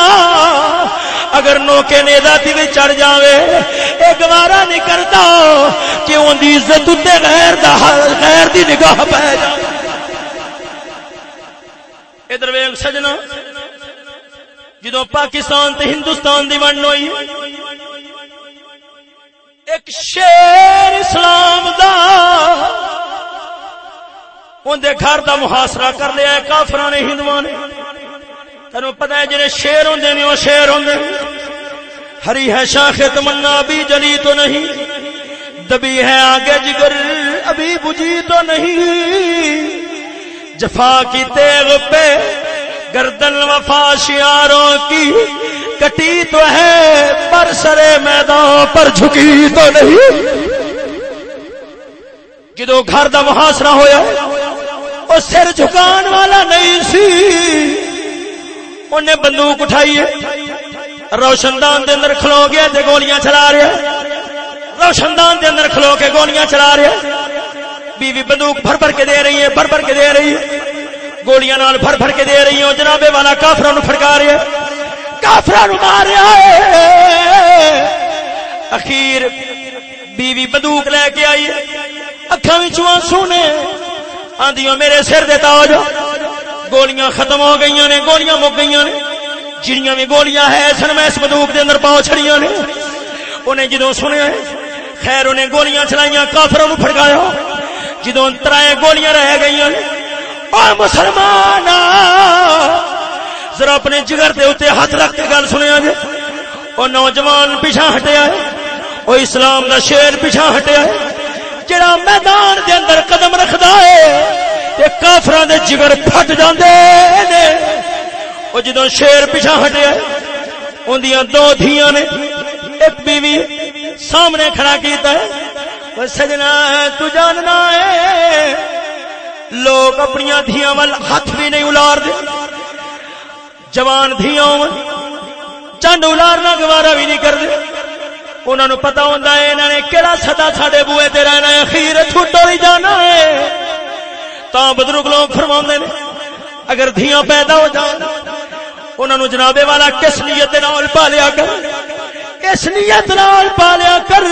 اگر نوکے نیزا تی بھی چڑھ جاوے، اے گوارا نہیں کرتا کہ ان دی عزت تے غیر دا غیر دی نگاہ پہ جائے ادھر ویگ سجنا جدو پاکستان تے ہندوستان دی ونڈ ہوئی، ایک شیر اسلام دا اندر گھر دا محاصرہ کر لیا کافر نے ہندو نے تین پتا ہے جی شیر ہوں نے وہ شیر ہوں ہری ہے شاخ تمنا، ابھی جلی تو نہیں۔ دبی ہے آگے جگر، ابھی بجھی تو نہیں۔ جفا کی تیغ پہ گردن وفا شیاروں کی۔ کٹی تو ہے، پر سرے میدان پر جھکی تو نہیں۔ جدو گھر کا محاسرا ہوا وہ سر جھکان والا نہیں سی۔ انہیں بندوق اٹھائی ہے۔ روشن دان دے اندر کھلو گیا تے گولیاں چلا رہے روشن دان دے اندر کھلو کے گولیاں چلا رہے بیوی بندوق بھر بھر کے دے رہی ہے، بھر بھر کے دے رہی ہے۔ گولیاں نال بھر بھر کے دے رہی ہوں جنابے والا کافرا نو پھڑکا رہے کافرا نو مار رہا ہے اخیر بیوی بندوق لے کے آئی اکھا آنسو نے آندیوں میرے سر دے تاج گولیاں ختم ہو گئی نے، گولیاں مک گئی نے۔ جڑیاں بھی گولیاں ہے سن میں اس بندوق دے اندر پاؤ چھڑیاں نے۔ انہیں جدو سنیا خیر انہیں گولیاں چلائیاں کافروں نو پھڑکایا۔ جدو ترائے گولیاں رہ گئی نے اور مسلمان ذرا اپنے جگر دے اتنے ہاتھ رکھ کے گل سنیا جی وہ نوجوان پیچھا ہٹیا ہے وہ اسلام دا شیر پیچھا ہٹیا ہے۔ جڑا میدان دے اندر قدم رکھدا ہے تے کافراں دے جگر پھٹ جاندے نے۔ او جدوں شیر پیچھا ہٹیا اوندیاں دو دھیاں نے ایک بیوی سامنے کھڑا کیتا ہے۔ وہ سجنا، تو جاننا ہے، لوگ اپنی دھیاں وال ہاتھ بھی نہیں الار دے۔ جوان دھیاں چنڈ الارنا گوارا بھی نہیں کر دے۔ انہوں نے پتا ہوں انہوں نے کہڑا سدا سڈے بوئے تے رہنا ہے اخیر چھٹو ہی جانا ہے۔ تا بدرگ لوگ فرما نے، اگر دھیاں پیدا ہو جان انہوں نے جنابے والا کس نیت نال پالیا کر۔ کس نیت نال پالیا کر۔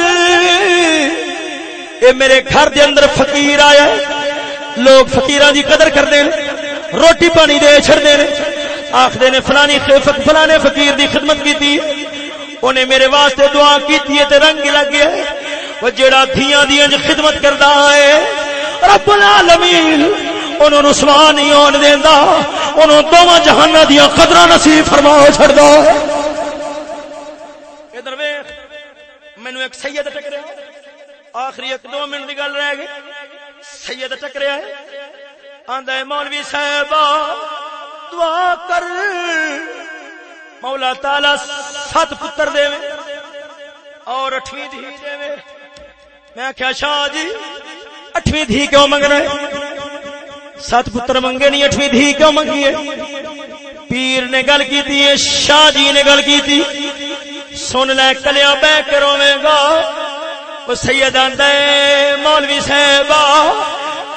اے میرے گھر دے اندر فقیر آیا لوگ فقیران دی قدر کرتے ہیں۔ روٹی پانی دے چھڑتے ہیں۔ آخر نے، فلانی فلانے فقیر دی خدمت کی انہیں میرے واسطے دعا کی رنگ لگ گیا وہ جڑا دھیاں دی انج خدمت کردا ہے، رب العالمین، انہوں نے سوا نہیں آن دینا انہوں دونوں جہان دیا قدر نصیب فرما چھڑدا ہے۔ ادھر ویکھ، مینوں ایک سید ٹکریا آخری ایک دو منٹ کی گل رہ گئی۔ سید ٹکریا ہے۔ آندا ہے، مولوی صاحب دعا کر۔ مولا تالا سات پتر دے اور اٹھویں دھی دے میں کیا شاہ جی اٹھویں دھی کیوں منگنا ہے سات پتر منگے نہیں، اٹھویں دھی کیوں منگی ہے؟ پیر نے گل کی تھی شاہ جی نے گل کی تھی سن لے، کلیا بہ کرو گا۔ وہ سید آندا ہے، مولوی صاحب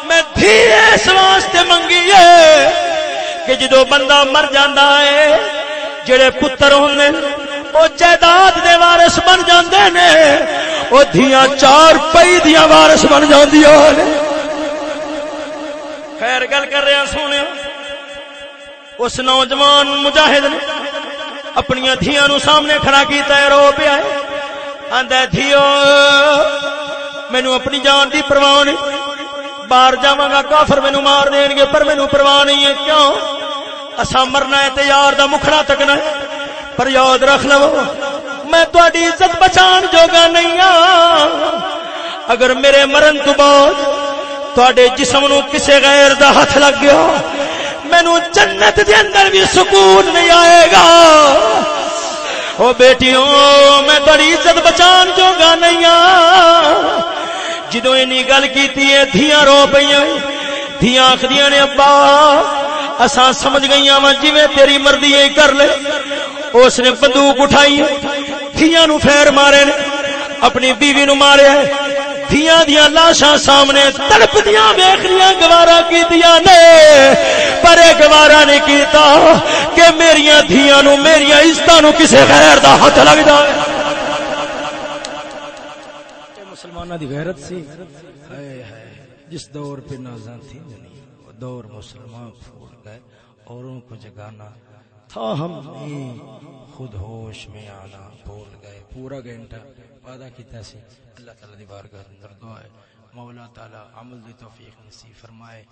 میں دھی اس واسطے منگی ہے کہ جدو بندہ مر جاندا ہے، جڑے پتر ہوندے او جائیداد دے وارث بن جاندے نے، او دھیاں چار پئی دیاں وارث بن جاندیاں نے خیر گل کر رہے ہیں سونے، اس نوجوان مجاہد نے اپنی دھیاں نو سامنے کھڑا کیتا ہے، رو پیا ہے۔ آندا دھیو، مینو اپنی جان دی پرواہ نہیں۔ باہر جاواں گا، کافر مینو مار دین گے، پر مینو پرواہ نہیں ہے۔ کیوں؟ اسا مرنا ہے تے یار دا مکھڑا تکنا ہے۔ پر یاد رکھ لو، میں تہاڈی عزت بچان جوگا نہیں ہاں۔ اگر میرے مرن تو بعد تہاڈے جسم نو کسے غیر دا ہاتھ لگ گیا، مینوں جنت دے اندر بھی سکون نہیں آئے گا۔ او بیٹیوں، میں تہاڈی عزت بچان جوگا نہیں ہاں۔ جدوں اینی گل کیتی ہے، دھیاں رو پئیاں، دھیاں آکھدیاں نے، ابا، اساں سمجھ گئی وا جی تیری مرضی ہے، کر لے۔ اس نے بندوق اٹھائی تھیاں نو پھیر مارے نے۔ اپنی بیوی نو ماریا تھیاں دیا لاشاں سامنے تڑپ دیا ویخنیا گوارا کی نے۔ پر گوارا نہیں کیتا کہ میریا دھیاں نو میریا عزت نو کسے غیر دا ہاتھ لگ جائے مسلمانہ دی غیرت سی۔ جس دور پہ نازاں تھی دنیا دور مسلمان پھول گئے۔ اوروں کو جگانا تھا ہم نے۔ خود ہوش میں آنا بھول گئے۔ پورا گھنٹہ وعدہ کیتا سی۔ اللہ تعالی دی بارگاہ اندر دعا ہے۔ مولا تعالی عمل دی توفیق نصیب فرمائے۔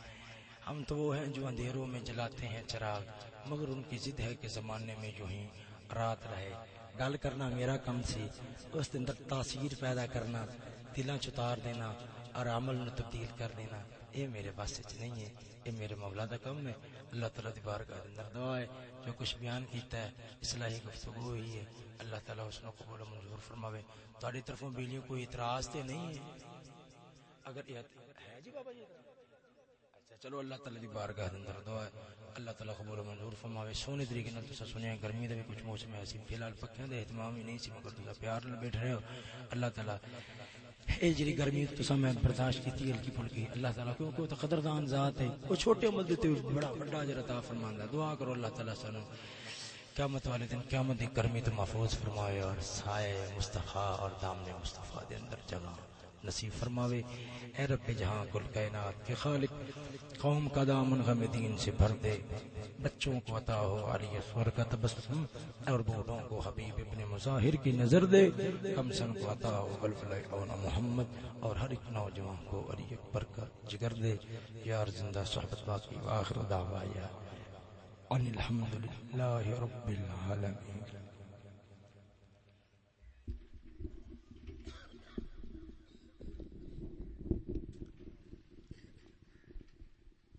ہم تو وہ ہیں جو اندھیروں میں جلاتے ہیں چراغ، مگر ان کی ضد ہے کہ زمانے میں جو ہی رات رہے۔ گل کرنا میرا کم سی۔ اس دن تک تاثیر پیدا کرنا دلاں چتار دینا اور عمل نو تبدیل کر دینا اے میرے بس نہیں ہے۔ اے میرے مولا دا کم ہے۔ اللہ تعالی دی بارگاہ دے اندر دعا ہے۔ جو کچھ بیان کیتا ہے، اصلاحی گفتگو ہوئی ہے، اللہ تعالی اس نو قبول منظور فرماوے۔ تہاڈی طرفوں بیلیوں کوئی اعتراض تے نہیں ہے؟ اگر ہے جی بابا جی؟ اچھا چلو اللہ تعالی دی بارگاہ دے اندر دعا ہے۔ اللہ تعالی قبول و منظور فرماوے۔ سونے طریقے نال تسا سنیا گرمی دے بھی کچھ موسم ایسی فی الحال پکھیاں دے اہتمام ہی نہیں سی، مگر تسا پیار نال بیٹھ رہے ہو۔ اللہ تعالی اے جڑی گرمی تسا میں برداشت کیتی ہلکی پھلکی۔ اللہ تعالی کو کو قدردان ذات ہے۔ او چھوٹے عمل دے تے بڑا بڑا اجر عطا فرماندا دعا کرو اللہ تعالی سانو۔ قیامت والے دن، قیامت دی گرمی تو محفوظ فرمائے اور سائے مصطفی اور دامن مصطفیٰ دے اندر جگہ۔ نصیب فرماوے، اے رب جہاں کل کائنات کے خالق، قوم کا دامن غم دین سے بھر دے۔ بچوں کو عطا ہو علی اسور کا تبسم، اور بوڑھوں کو حبیب ابن مظاہر کی نظر دے۔ کم سن کو عطا ہو بلبل محمد، اور ہر ایک نوجوان کو علی اکبر کا جگر دے۔ یار زندہ صحبت باقی آخر دعویٰ ان الحمد للہ رب العالمین۔